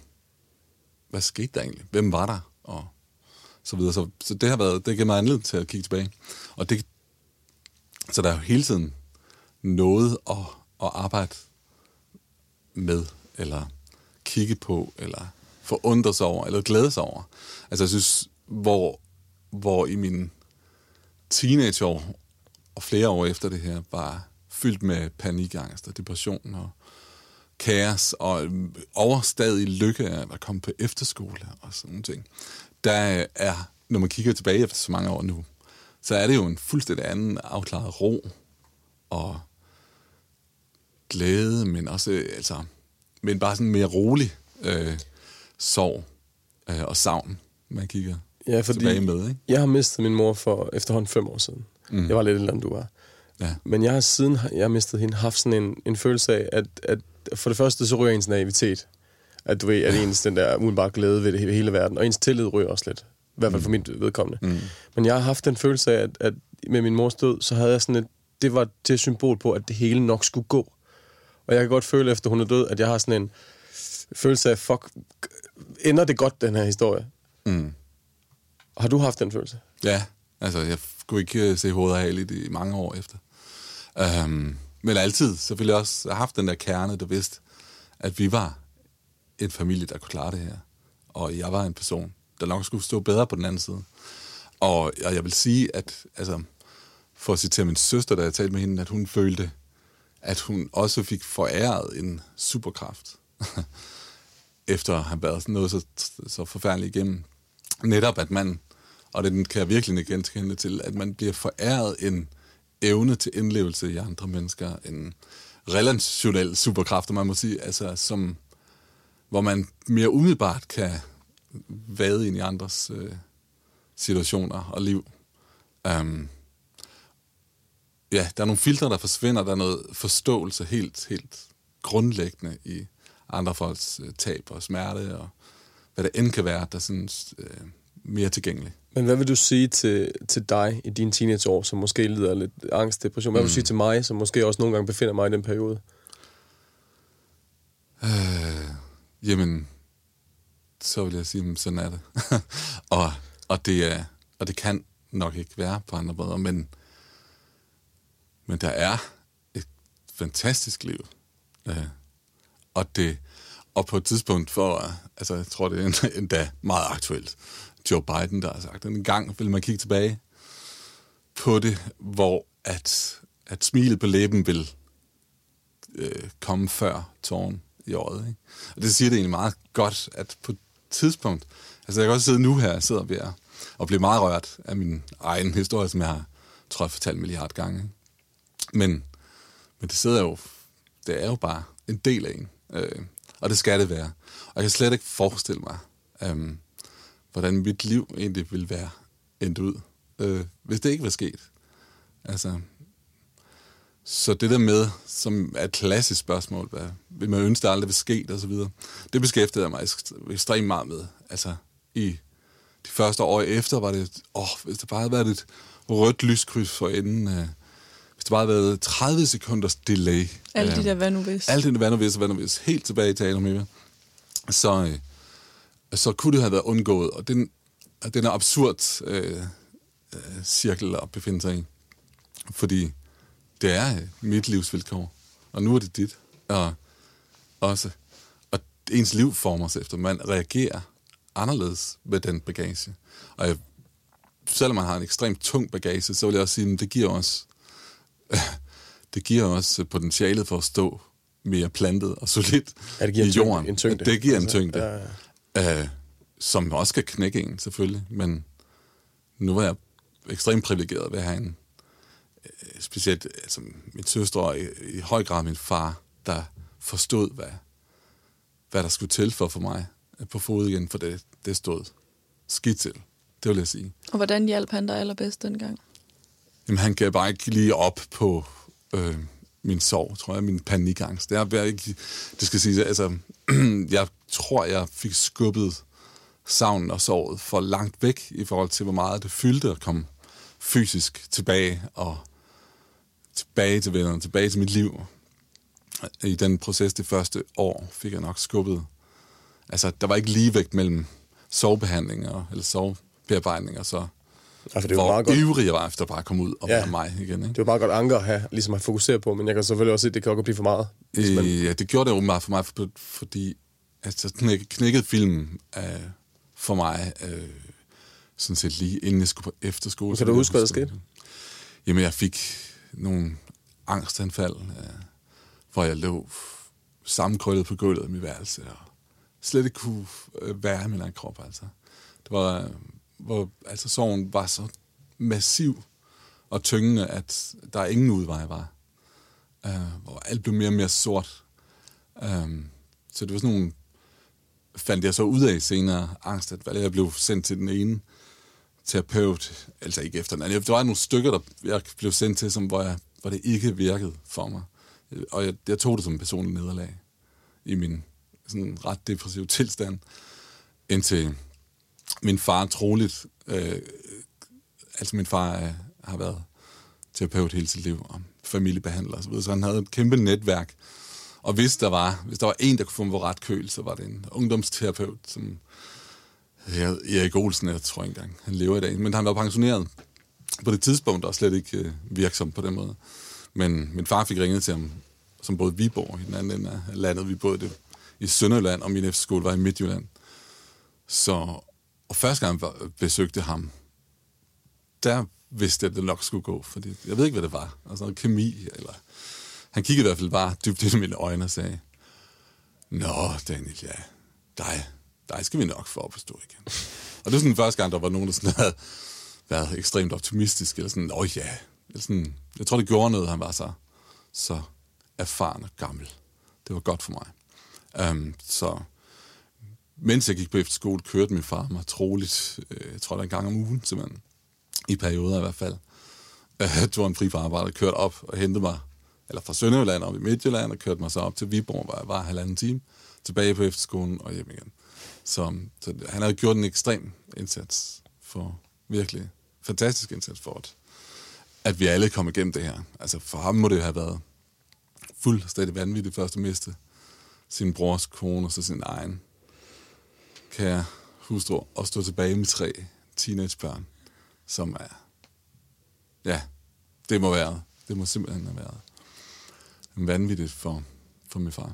hvad skete der egentlig? Hvem var der? Og så videre. Så, så det har været, det giver mig anledning til at kigge tilbage. Og det, så der er jo hele tiden noget at, at arbejde med, eller kigge på, eller forundre sig over, eller glæde sig over. Altså jeg synes, hvor, hvor i min teenageår, og flere år efter det her, var fyldt med panikangst og depression og kaos og overstadig lykke af at komme på efterskole og sådan nogle ting. Der er, når man kigger tilbage efter så mange år nu, så er det jo en fuldstændig anden afklaret ro og glæde, men også altså, men bare sådan mere rolig øh, sorg øh, og savn, man kigger Ja, fordi tilbage med. Ikke? jeg har mistet min mor for efterhånden fem år siden. Mm. Jeg var lidt ældre, end du var. Ja. Men jeg har siden jeg har mistet hende haft sådan en, en følelse af, at, at for det første så ryger ens naivitet. At du ved, at ens den der umiddelbare glæde ved det ved hele verden, og ens tillid ryger også lidt. I hvert fald for mit vedkommende. Mm. Men jeg har haft den følelse af, at, at med min mors død, så havde jeg sådan et, det var det symbol på, at det hele nok skulle gå. Og jeg kan godt føle, efter hun er død, at jeg har sådan en følelse af, fuck, ender det godt, den her historie? Mm. Har du haft den følelse? Ja, altså jeg kunne ikke øh, se hovedet af i mange år efter. Øhm, men altid selvfølgelig også har haft den der kerne, der vidste, at vi var en familie, der kunne klare det her. Og jeg var en person, der nok skulle stå bedre på den anden side. Og, og jeg vil sige, at altså, for at citere min søster, da jeg talte med hende, at hun følte, at hun også fik foræret en superkraft, efter at have været sådan noget så, så forfærdeligt igennem. Netop at man, og det kan jeg virkelig ikke genkende til, at man bliver foræret en evne til indlevelse i andre mennesker, en relationel superkraft, man må sige, altså som, hvor man mere umiddelbart kan vade ind i andres øh, situationer og liv. Um, ja, der er nogle filtre, der forsvinder, der er noget forståelse helt, helt grundlæggende i andre folks øh, tab og smerte, og hvad det end kan være, der synes øh, mere tilgængeligt. Men hvad vil du sige til, til dig i dine teenageår, som måske lider af lidt angst, depression? Hvad vil du sige til mig, som måske også nogle gange befinder mig i den periode? Øh, jamen, så vil jeg sige, at sådan er det. og, og, det er, og det kan nok ikke være på andre måder, men, men der er et fantastisk liv. Øh, og, det, og på et tidspunkt for, altså jeg tror, det er endda meget aktuelt, Joe Biden, der har sagt, at en gang vil man kigge tilbage på det, hvor at, at smilet på læben vil øh, komme før tårn i året. Ikke? Og det siger det egentlig meget godt, at på et tidspunkt, altså jeg kan også sidde nu her, jeg sidder ved at, og blive meget rørt af min egen historie, som jeg har, tror jeg, fortalt milliard gange. Ikke? Men, men det sidder jo, det er jo bare en del af en, øh, og det skal det være. Og jeg kan slet ikke forestille mig, øh, hvordan mit liv egentlig ville være endt ud, øh, hvis det ikke var sket. Altså, så det der med, som er et klassisk spørgsmål, hvad vil man ønske, der aldrig vil ske, og så videre, det beskæftigede jeg mig ekstremt meget med. Altså, i de første år efter var det, åh, hvis det bare havde været et rødt lyskryds for enden, øh, hvis det bare havde været 30 sekunders delay. Alle de der hvad nu hvis. Alt det der hvad nu hvis, hvad nu hvis, helt tilbage i taler med så, øh, så kunne det have været undgået. Og den, den er absurd øh, øh, cirkel at befinde sig i. Fordi det er mit livsvilkår, og nu er det dit. Og også, og ens liv former sig efter. Man reagerer anderledes med den bagage. Og jeg, selvom man har en ekstremt tung bagage, så vil jeg også sige, at det giver os, det giver os potentialet for at stå mere plantet og solidt ja, det giver i jorden. En tyngde. Det giver en tyngde. Ja, ja. Øh, som også kan knække en, selvfølgelig. Men nu var jeg ekstremt privilegeret ved at have en, øh, specielt altså, min søster og i, i høj grad min far, der forstod, hvad, hvad der skulle til for, for mig på fod igen, for det, det stod skidt til. Det vil jeg sige. Og hvordan hjalp han dig allerbedst dengang? Jamen, han gav bare ikke lige op på øh, min sorg, tror jeg, min panikangst. Det, er, ikke, det skal sige, altså, jeg tror, jeg fik skubbet savnen og sorget for langt væk i forhold til, hvor meget det fyldte at komme fysisk tilbage og tilbage til vennerne, tilbage til mit liv. I den proces det første år fik jeg nok skubbet. Altså, der var ikke ligevægt mellem sovebehandling og, eller sovebearbejdning og så Altså, det er hvor meget godt. ivrig jeg var efter bare at komme ud og Ja. være mig igen. Ikke? Det jo meget godt anker at have, ligesom at fokusere på, men jeg kan selvfølgelig også se, at det kan godt blive for meget. Man, Øh, ja, det gjorde det jo meget for mig, for, fordi altså, knæk, knækkede filmen øh, for mig øh, sådan set lige inden jeg skulle på efterskole. Kan du huske, hvad der skete? Jamen, jeg fik nogle angstanfald, øh, hvor jeg lå sammenkrøllet på gulvet i mit værelse, og slet ikke kunne øh, være i min egen krop, altså. Det var, øh, hvor, altså, sorgen var så massiv og tyngende, at der ingen udvej var. Øh, hvor alt blev mere og mere sort. Um, så det var sådan nogle, fandt jeg så ud af senere, angst, angstanfald. Jeg blev sendt til den ene terapeut, altså ikke efter den anden. Der var nogle stykker, der jeg blev sendt til, som, hvor, jeg, hvor det ikke virkede for mig. Og jeg, jeg tog det som en personlig nederlag i min sådan ret depressive tilstand, indtil min far troligt, øh, altså min far øh, har været terapeut hele sit liv, og familiebehandler og så så han havde et kæmpe netværk. Og hvis der var, hvis der var en, der kunne få mig ret køl, så var det en ungdomsterapeut, som hed Erik Olsen, jeg tror ikke engang, han lever i dag, men han var pensioneret på det tidspunkt, og slet ikke øh, virksom på den måde. Men min far fik ringet til ham, som både Viborg i den anden ende af landet, vi boede det, i Sønderjylland, og min efterskole var i Midtjylland. Så, og første gang jeg besøgte ham, der vidste jeg, at det nok skulle gå, fordi jeg ved ikke, hvad det var. Altså noget kemi, eller... Han kiggede i hvert fald bare dybt ind i mine øjne og sagde, Nå, Daniel, ja, dig, dig skal vi nok få op at stå igen. Og det var sådan den første gang, der var nogen, der sådan havde været ekstremt optimistisk, eller sådan, åh ja, eller sådan, jeg tror, det gjorde noget, han var så, så erfaren og gammel. Det var godt for mig. Um, så mens jeg gik på efterskole, kørte min far mig troligt, øh, jeg tror, det en gang om ugen, simpelthen, i perioder i hvert fald. Øh, tog en fri fra arbejde, kørte op og hentede mig, eller fra Sønderjylland op i Midtjylland, og kørte mig så op til Viborg, hvor jeg var halvanden time, tilbage på efterskolen og hjem igen. Så, så han havde gjort en ekstrem indsats for virkelig fantastisk indsats for, at, at vi alle kom igennem det her. Altså for ham må det have været fuldstændig vanvittigt først at miste sin brors kone og så sin egen kære hustru og stå tilbage med tre teenagebørn, som er, ja, det må være, det må simpelthen have været vanvittigt for, for min far.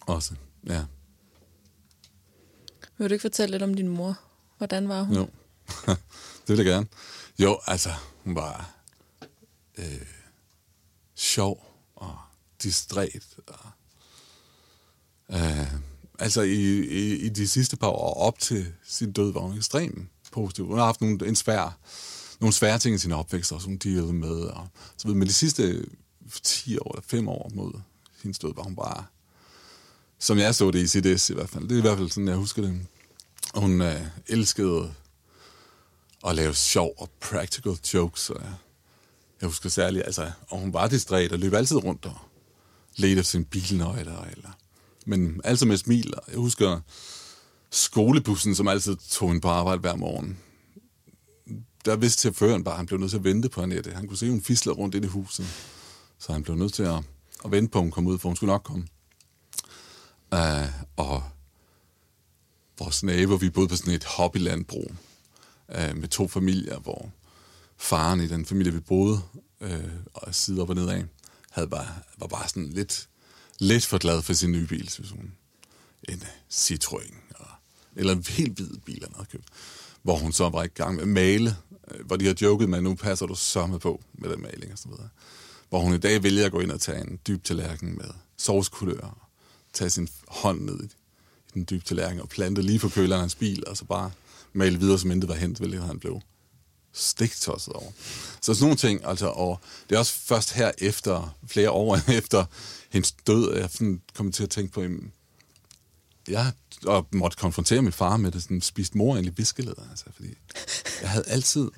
Også, ja. Vil du ikke fortælle lidt om din mor? Hvordan var hun? Jo, det vil jeg gerne. Jo, altså, hun var øh, sjov og distræt. Og, øh, altså, i, i, i de sidste par år op til sin død var hun ekstremt positiv. Hun har haft nogle, en svær, nogle svære ting i sin opvækst, også hun dealede med. Og, så ved, Men de sidste 10 år eller 5 år mod hendes død var hun bare, som jeg så det i CDS i hvert fald. Det er i hvert fald sådan, jeg husker det. Hun øh, elskede at lave sjov og practical jokes. Og jeg, jeg husker særligt, altså, og hun var distræt og løb altid rundt og ledte efter sine bilnøgler. Eller, men altid med smil. Jeg husker skolebussen, som altid tog hende på arbejde hver morgen. Der vidste chaufføren bare, at han blev nødt til at vente på Annette. Han kunne se, at hun fislede rundt ind i huset. Så han blev nødt til at, at vente på, at hun kom ud, for hun skulle nok komme. Uh, og vores nabo, vi boede på sådan et hobbylandbrug uh, med to familier, hvor faren i den familie, vi boede, uh, og side op og nedad, havde bare, var bare sådan lidt, lidt for glad for sin nye bil, synes hun. En Citroën, og, eller en helt hvid bil, han havde købt. Hvor hun så var i gang med at male, øh, hvor de har joket med, nu passer du så på med den maling og så videre. Hvor hun i dag vælger at gå ind og tage en dyb tallerken med sovskulør, tage sin hånd ned i, den dybe tallerken og plante lige for køleren hans bil, og så bare male videre, som intet var hent, hvilket han blev stiktosset over. Så sådan nogle ting, altså, og det er også først her efter, flere år efter hendes død, at jeg sådan kom til at tænke på, jamen, jeg og måtte konfrontere min far med det, sådan, spiste mor egentlig viskelæder, altså, fordi jeg havde altid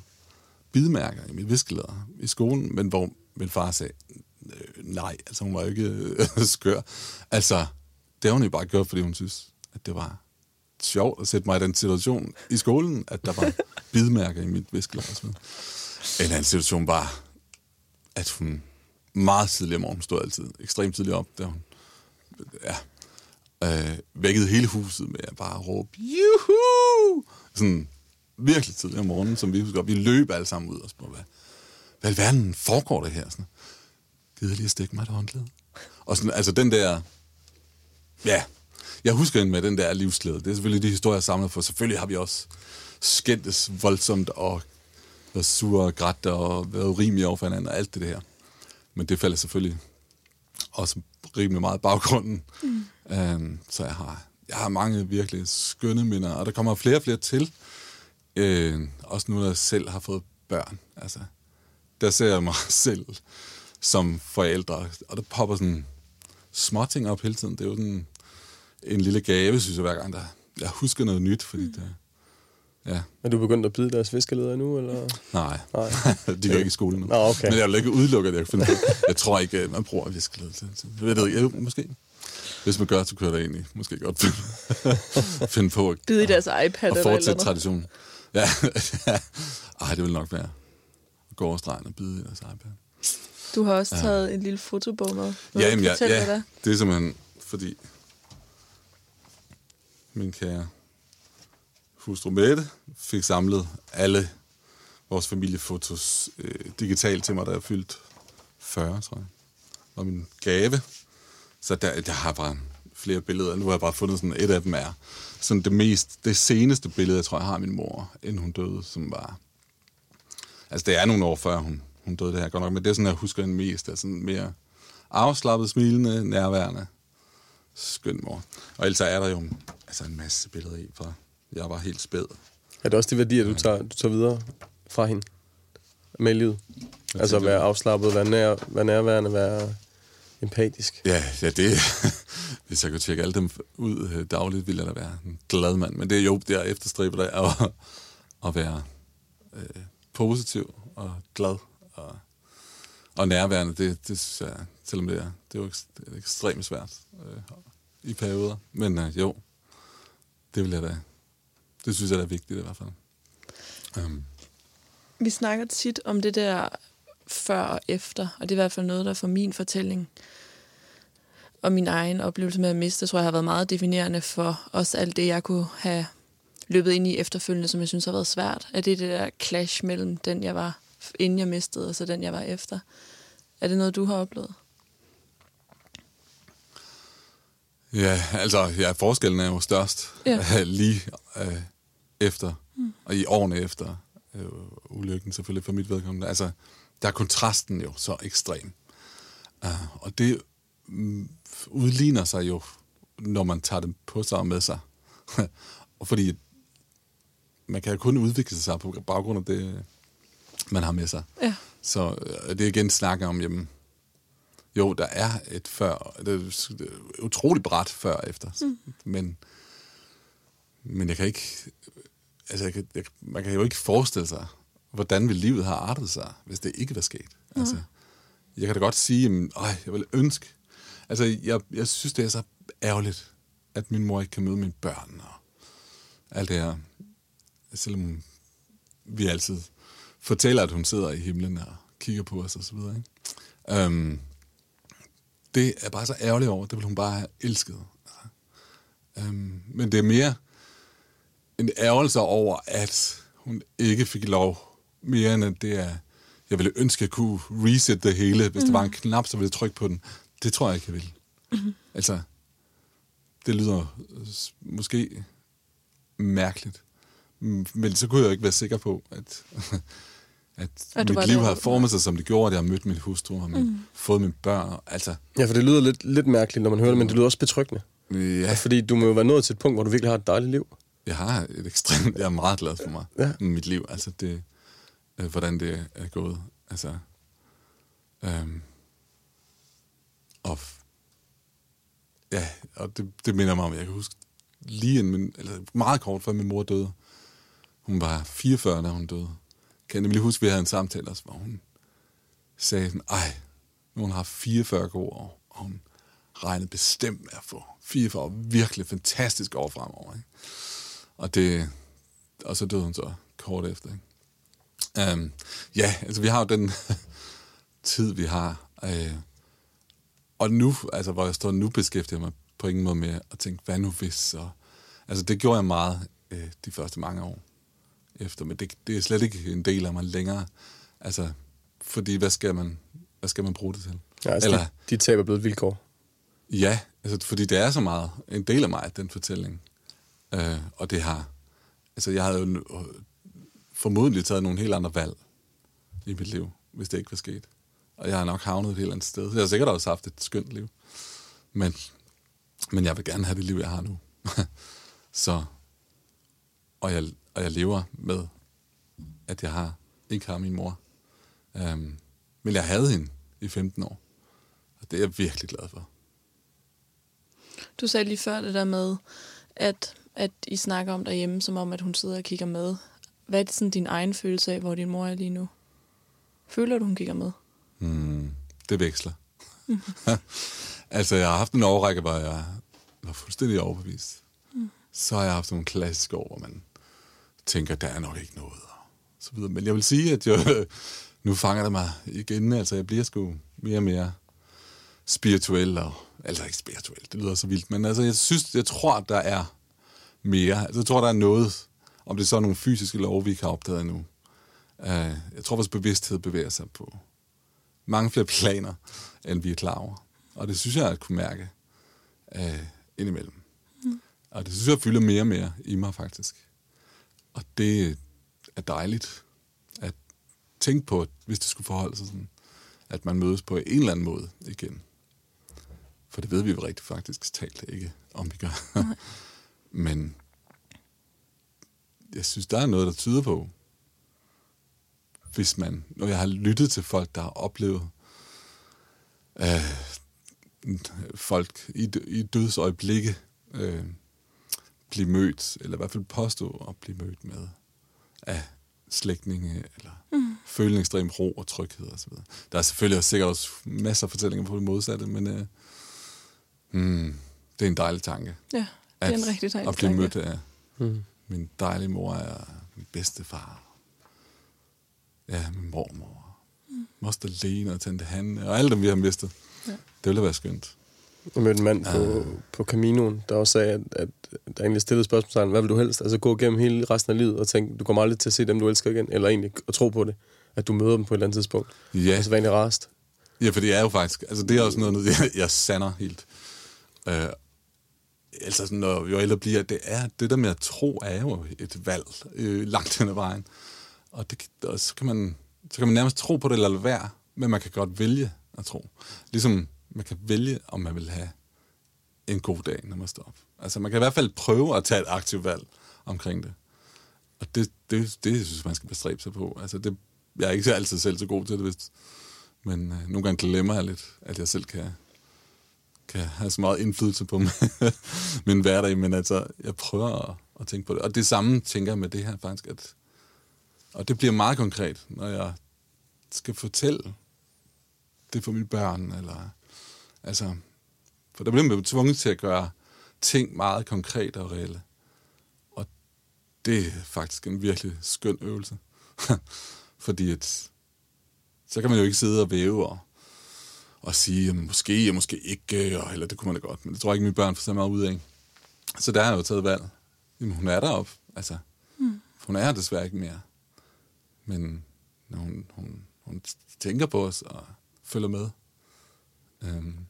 bidmærker i mit viskeleder i skolen, men hvor min far sagde, øh, nej, altså hun var jo ikke skør. Altså, det har hun jo bare gjort, fordi hun synes, at det var sjovt at sætte mig i den situation i skolen, at der var bidmærker i mit noget. En anden situation var, at hun meget tidligere om morgenen stod altid ekstremt tidligt op, da hun ja, øh, vækkede hele huset med at bare råbe, juhu! Sådan virkelig tidligt om morgenen, som vi husker. Vi løb alle sammen ud og spurgte, hvad, hvad i verden foregår det her? Sådan, Gider lige at stikke mig et håndklæde? Og sådan, altså den der, ja, jeg husker hende med den der livsglæde. Det er selvfølgelig de historier, jeg samler for. Selvfølgelig har vi også skændtes voldsomt og været sure og grædt og været urimelige over for hinanden og alt det der. Men det falder selvfølgelig også rimelig meget i baggrunden. Mm. Um, så jeg har, jeg har mange virkelig skønne minder, og der kommer flere og flere til. Uh, også nu, når jeg selv har fået børn. Altså, der ser jeg mig selv som forældre, og der popper sådan småting op hele tiden. Det er jo sådan en lille gave, synes jeg, hver gang der, jeg husker noget nyt, fordi det, ja. Er du begyndt at bide deres fiskeleder nu, eller? Nej, Nej. de går ikke i skole nu. Nå, okay. Men jeg vil ikke udelukke, at jeg finde. Jeg tror ikke, man bruger viskeled til. til- Jeg ved ikke, måske. Hvis man gør, så kunne jeg da egentlig måske godt finde, finde på at, Bide i deres iPad at eller eller fortsætte andet. traditionen. Ja, Ej, det vil nok være at gå over stregen og bide i deres iPad. Du har også taget en lille fotobog med. Ja, jamen, ja, ja, det er? det er simpelthen fordi min kære hustru Mette fik samlet alle vores familiefotos øh, digitalt til mig, da jeg fyldte 40, tror jeg. Og min gave. Så der, jeg har bare flere billeder. Nu har jeg bare fundet sådan et af dem er sådan det mest, det seneste billede, jeg tror, jeg har af min mor, inden hun døde, som var... Altså, det er nogle år før hun, hun døde det her godt nok, men det er sådan, jeg husker hende mest. Altså, er sådan mere afslappet, smilende, nærværende. Skøn mor. Og ellers er der jo altså en masse billeder i fra, jeg var helt spæd. Er det også de værdier, du tager, du tager videre fra hende? Med livet? Altså tænker være afslappet, være, nær, være nærværende, være empatisk. Ja, ja det Hvis jeg kunne tjekke alle dem ud øh, dagligt, ville jeg da være en glad mand. Men det er jo, det er efterstræber der at, at være øh, positiv og glad og, og nærværende. Det, det synes jeg, selvom det er, det er jo ekst- ekstremt svært øh, i perioder. Men øh, jo, det vil jeg da, det synes jeg da er vigtigt i hvert fald. Um, Vi snakker tit om det der før og efter, og det er i hvert fald noget, der for min fortælling og min egen oplevelse med at miste, tror jeg har været meget definerende for også alt det, jeg kunne have løbet ind i efterfølgende, som jeg synes har været svært. Er det det der clash mellem den, jeg var, inden jeg mistede, og så den, jeg var efter? Er det noget, du har oplevet? Ja, altså, ja, forskellen er jo størst Ja. lige øh, efter, mm. og i årene efter øh, ulykken selvfølgelig for mit vedkommende. Altså, der er kontrasten jo så ekstrem. Uh, og det mm, udligner sig jo, når man tager dem på sig og med sig. og fordi man kan jo kun udvikle sig på baggrund af det, man har med sig. Ja. Så øh, det er igen snakker om, jamen, jo, der er et før, det er det utroligt bræt før og efter, mm. men, men jeg kan ikke, altså jeg kan, jeg, man kan jo ikke forestille sig, hvordan vil livet have artet sig, hvis det ikke var sket. Mm. Altså, jeg kan da godt sige, jamen, øj, jeg vil ønske, altså jeg, jeg synes, det er så ærgerligt, at min mor ikke kan møde mine børn og alt det her, selvom vi altid fortæller, at hun sidder i himlen og kigger på os og så videre. Ikke? Um, det er bare så ærgerligt over. Det vil hun bare have elsket. Um, men det er mere en ærgelse over, at hun ikke fik lov mere end at det er... Jeg ville ønske, at jeg kunne reset det hele. Hvis mm. der var en knap, så ville jeg trykke på den. Det tror jeg ikke, jeg vil. Mm. Altså, det lyder måske mærkeligt. Men så kunne jeg jo ikke være sikker på, at, at, At mit liv har formet sig, som det gjorde, at jeg har mødt min hustru, og mm. fået mine børn. og- Altså, Ja, for det lyder lidt, lidt mærkeligt, når man hører det, men det lyder også betryggende. ja, Fordi du må jo være nået til et punkt, hvor du virkelig har et dejligt liv. jeg har et ekstremt... Jeg er meget glad for mig. Ja. Mit liv, altså det... Øh, hvordan det er gået. Altså... Øhm, og... Ja, og det, det minder mig om, jeg kan huske lige en, min, eller meget kort før min mor døde. Hun var 44, da hun døde. Kan jeg nemlig huske, at vi havde en samtale også, hvor hun sagde sådan, ej, nu har hun haft 44 gode år, og hun regnede bestemt med at få 44 år, virkelig fantastisk år fremover. Ikke? Og, det, og så døde hun så kort efter. Ikke? Um, ja, altså vi har jo den tid, vi har. Øh, og nu, altså hvor jeg står nu, beskæftiger mig på ingen måde med at tænke, hvad nu hvis? Og, altså det gjorde jeg meget øh, de første mange år efter, men det, det er slet ikke en del af mig længere. Altså, fordi hvad skal man, hvad skal man bruge det til? Ja, altså, Eller, dit, dit tab er blevet et vilkår. Ja, altså, fordi det er så meget en del af mig, den fortælling. Øh, og det har... Altså, jeg havde jo formodentlig taget nogle helt andre valg i mit liv, hvis det ikke var sket. Og jeg har nok havnet et helt andet sted. Jeg har sikkert også haft et skønt liv. Men, men jeg vil gerne have det liv, jeg har nu. så, og jeg, og jeg lever med, at jeg har ikke har min mor. Um, men jeg havde hende i 15 år. Og det er jeg virkelig glad for. Du sagde lige før det der med, at, at I snakker om derhjemme, som om, at hun sidder og kigger med. Hvad er det sådan din egen følelse af, hvor din mor er lige nu? Føler du, hun kigger med? Mm, det veksler. altså, jeg har haft en overrække, hvor jeg var fuldstændig overbevist. Mm. Så har jeg haft nogle klassiske år, hvor man tænker, der er nok ikke noget. Og så videre. Men jeg vil sige, at jeg, nu fanger det mig igen. Altså, jeg bliver sgu mere og mere spirituel. Og, altså ikke spirituel, det lyder så vildt. Men altså, jeg synes, jeg tror, der er mere. Altså, jeg tror, der er noget, om det er så nogle fysiske lov, vi ikke har opdaget endnu. Uh, jeg tror, vores bevidsthed bevæger sig på mange flere planer, end vi er klar over. Og det synes jeg, at kunne mærke uh, indimellem. Mm. Og det synes jeg fylder mere og mere i mig, faktisk. Og det er dejligt at tænke på, hvis det skulle forholde sig sådan, at man mødes på en eller anden måde igen. For det ved vi jo rigtig faktisk talt ikke, om vi gør. Men jeg synes, der er noget, der tyder på, hvis man, når jeg har lyttet til folk, der har oplevet øh, folk i, i dødsøjeblikke øh, blive mødt, eller i hvert fald påstå at blive mødt med af slægtninge, eller mm. føle en ekstrem ro og tryghed osv. Der er selvfølgelig også sikkert også masser af fortællinger på det modsatte, men øh, mm, det er en dejlig tanke. Ja, det er at, en rigtig dejlig At blive tanke. mødt af mm. min dejlige mor er min bedste far. Ja, min mormor. Mm. Moster Lene og Tante Hanne, og alle dem, vi har mistet. Ja. Det ville være skønt. Jeg mødte en mand på, uh. på Caminoen, der også sagde, at, at der egentlig stillede spørgsmål hvad vil du helst? Altså gå gennem hele resten af livet og tænke, du kommer aldrig til at se dem, du elsker igen, eller egentlig at tro på det, at du møder dem på et eller andet tidspunkt. Ja. Altså hvad egentlig rast. Ja, for det er jo faktisk, altså det er også noget, jeg, jeg sander helt. Uh, altså sådan, når jo ældre bliver, det er, det der med at tro er jo et valg øh, langt hen ad vejen. Og, det, og så, kan man, så kan man nærmest tro på det eller lade være, men man kan godt vælge at tro. Ligesom man kan vælge, om man vil have en god dag, når man står op. Altså man kan i hvert fald prøve at tage et aktivt valg omkring det. Og det, det, det synes man skal bestræbe sig på. Altså det, jeg er ikke altid selv så god til det, hvis, men øh, nogle gange glemmer jeg lidt, at jeg selv kan, kan have så meget indflydelse på min hverdag, men altså, jeg prøver at, at tænke på det. Og det samme tænker jeg med det her faktisk, at, og det bliver meget konkret, når jeg skal fortælle det for mine børn, eller altså, for der bliver man tvunget til at gøre ting meget konkrete og reelle. Og det er faktisk en virkelig skøn øvelse. Fordi at, så kan man jo ikke sidde og væve og, og sige, måske og måske ikke, og, eller det kunne man da godt, men det tror jeg ikke, mine børn får så meget ud af. Så der har jeg jo taget valg. Jamen, hun er deroppe. Altså, mm. Hun er desværre ikke mere. Men når hun, hun, hun tænker på os og følger med. Øhm,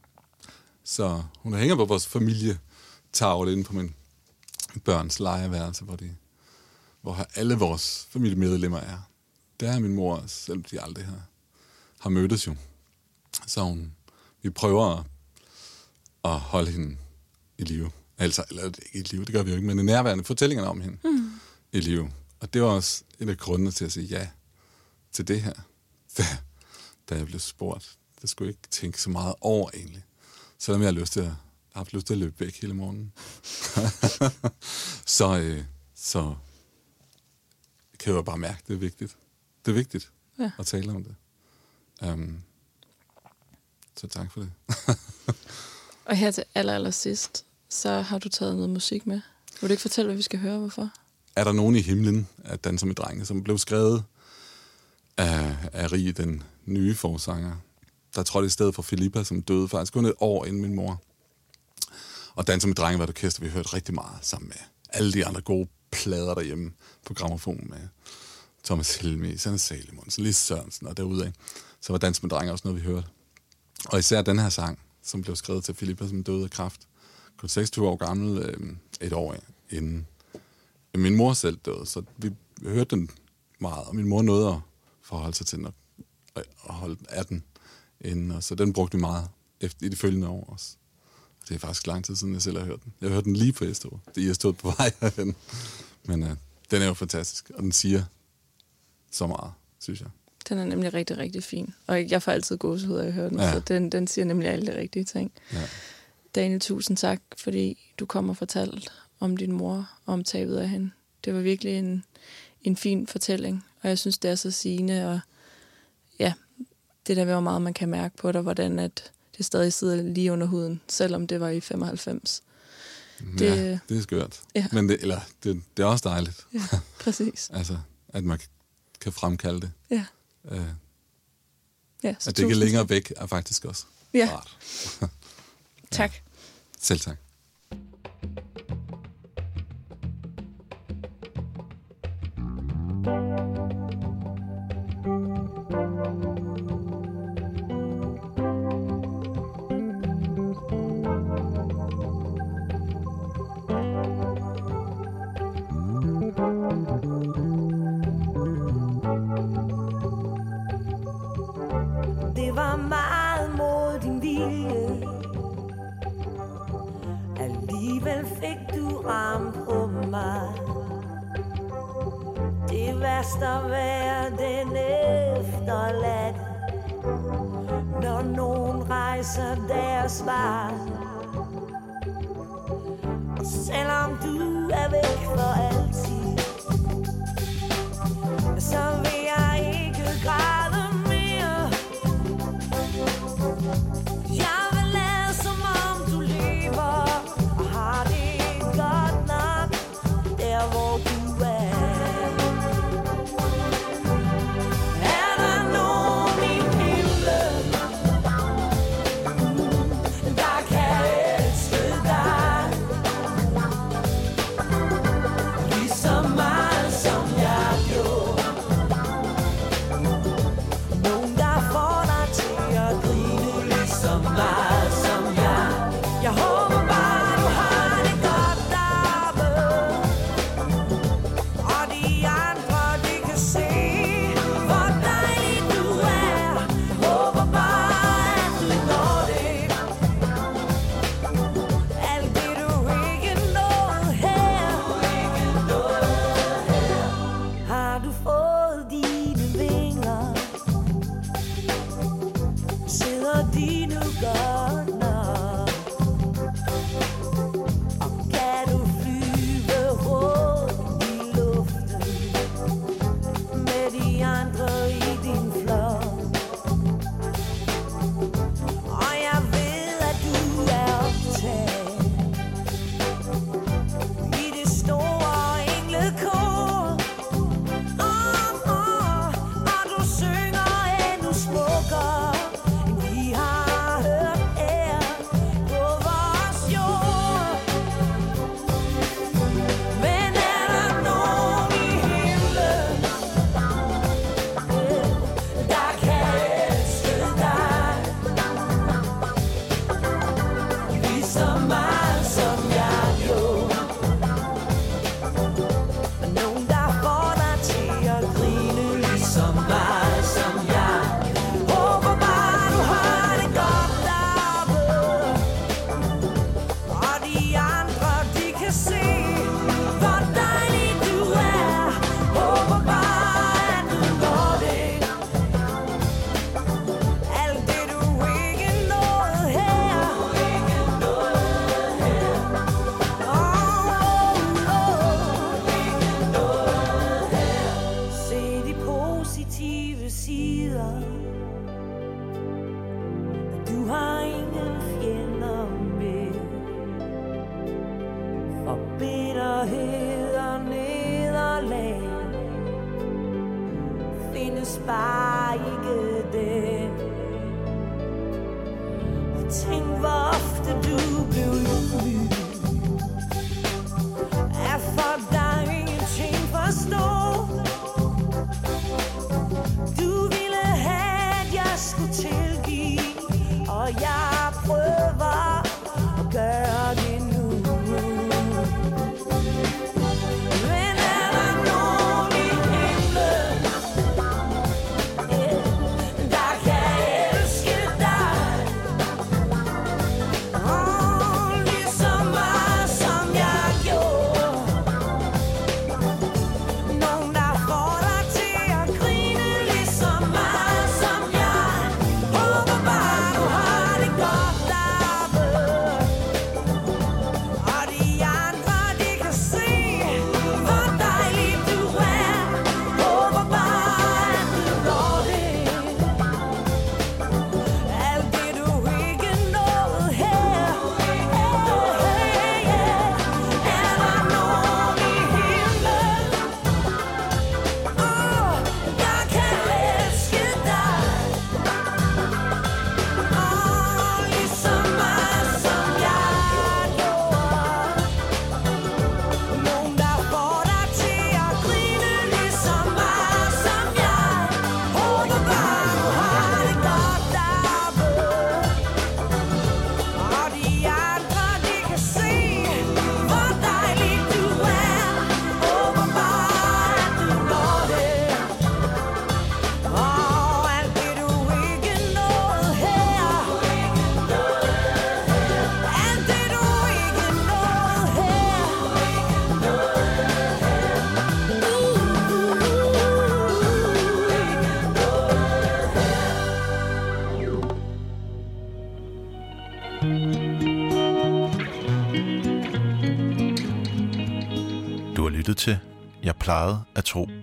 så hun hænger på vores familietavle inde på min børns legeværelse, hvor, de, hvor alle vores familiemedlemmer er. Der er min mor, selvom de aldrig har, har mødtes jo. Så hun, vi prøver at, at holde hende i live. Altså, eller ikke i live, det gør vi jo ikke, men i nærværende fortællingerne om hende mm. i live. Og det var også en af grundene til at sige ja til det her, da, da jeg blev spurgt. Det skulle jeg ikke tænke så meget over egentlig. Selvom jeg har lyst til at, har haft lyst til at løbe væk hele morgenen. så, øh, så kan jeg jo bare mærke, det er vigtigt. Det er vigtigt ja. at tale om det. Um, så tak for det. og her til aller, aller sidst, så har du taget noget musik med. Vil du ikke fortælle, hvad vi skal høre, hvorfor? Er der nogen i himlen af Danser med drenge, som blev skrevet af, af Rie, den nye forsanger, der trådte i stedet for Filippa, som døde faktisk kun et år inden min mor. Og Danser med drenge var et orkester, vi hørte rigtig meget sammen med alle de andre gode plader derhjemme på gramofonen med Thomas Helmi, Sanne Salemonsen, Lise Sørensen og derudaf. Så var Dans med Drenge også noget, vi hørte. Og især den her sang, som blev skrevet til Filippa, som døde af kraft. Kun 26 år gammel, øh, et år inden min mor selv døde, så vi hørte den meget, og min mor nåede at forholde sig til den og, og holde 18 inden, og så den brugte vi meget efter, i de følgende år også. Og det er faktisk lang tid siden, jeg selv har hørt den. Jeg har hørt den lige på Estå. Det er stået på vej herhen. Men uh, den er jo fantastisk, og den siger så meget, synes jeg. Den er nemlig rigtig, rigtig fin. Og jeg får altid gåsehud af at høre den, ja. så den, den siger nemlig alle de rigtige ting. Ja. Daniel, tusind tak, fordi du kom og fortalte om din mor og om tabet af hende. Det var virkelig en, en fin fortælling, og jeg synes, det er så sigende, og ja, det der, hvor meget man kan mærke på dig, hvordan at det stadig sidder lige under huden, selvom det var i 95. Det, ja, det er skørt. Ja. Men det, eller, det, det er også dejligt. Ja, præcis. altså, at man kan fremkalde det. Ja. Øh, ja at det ikke er længere væk, er faktisk også ja. rart. tak. Selv tak.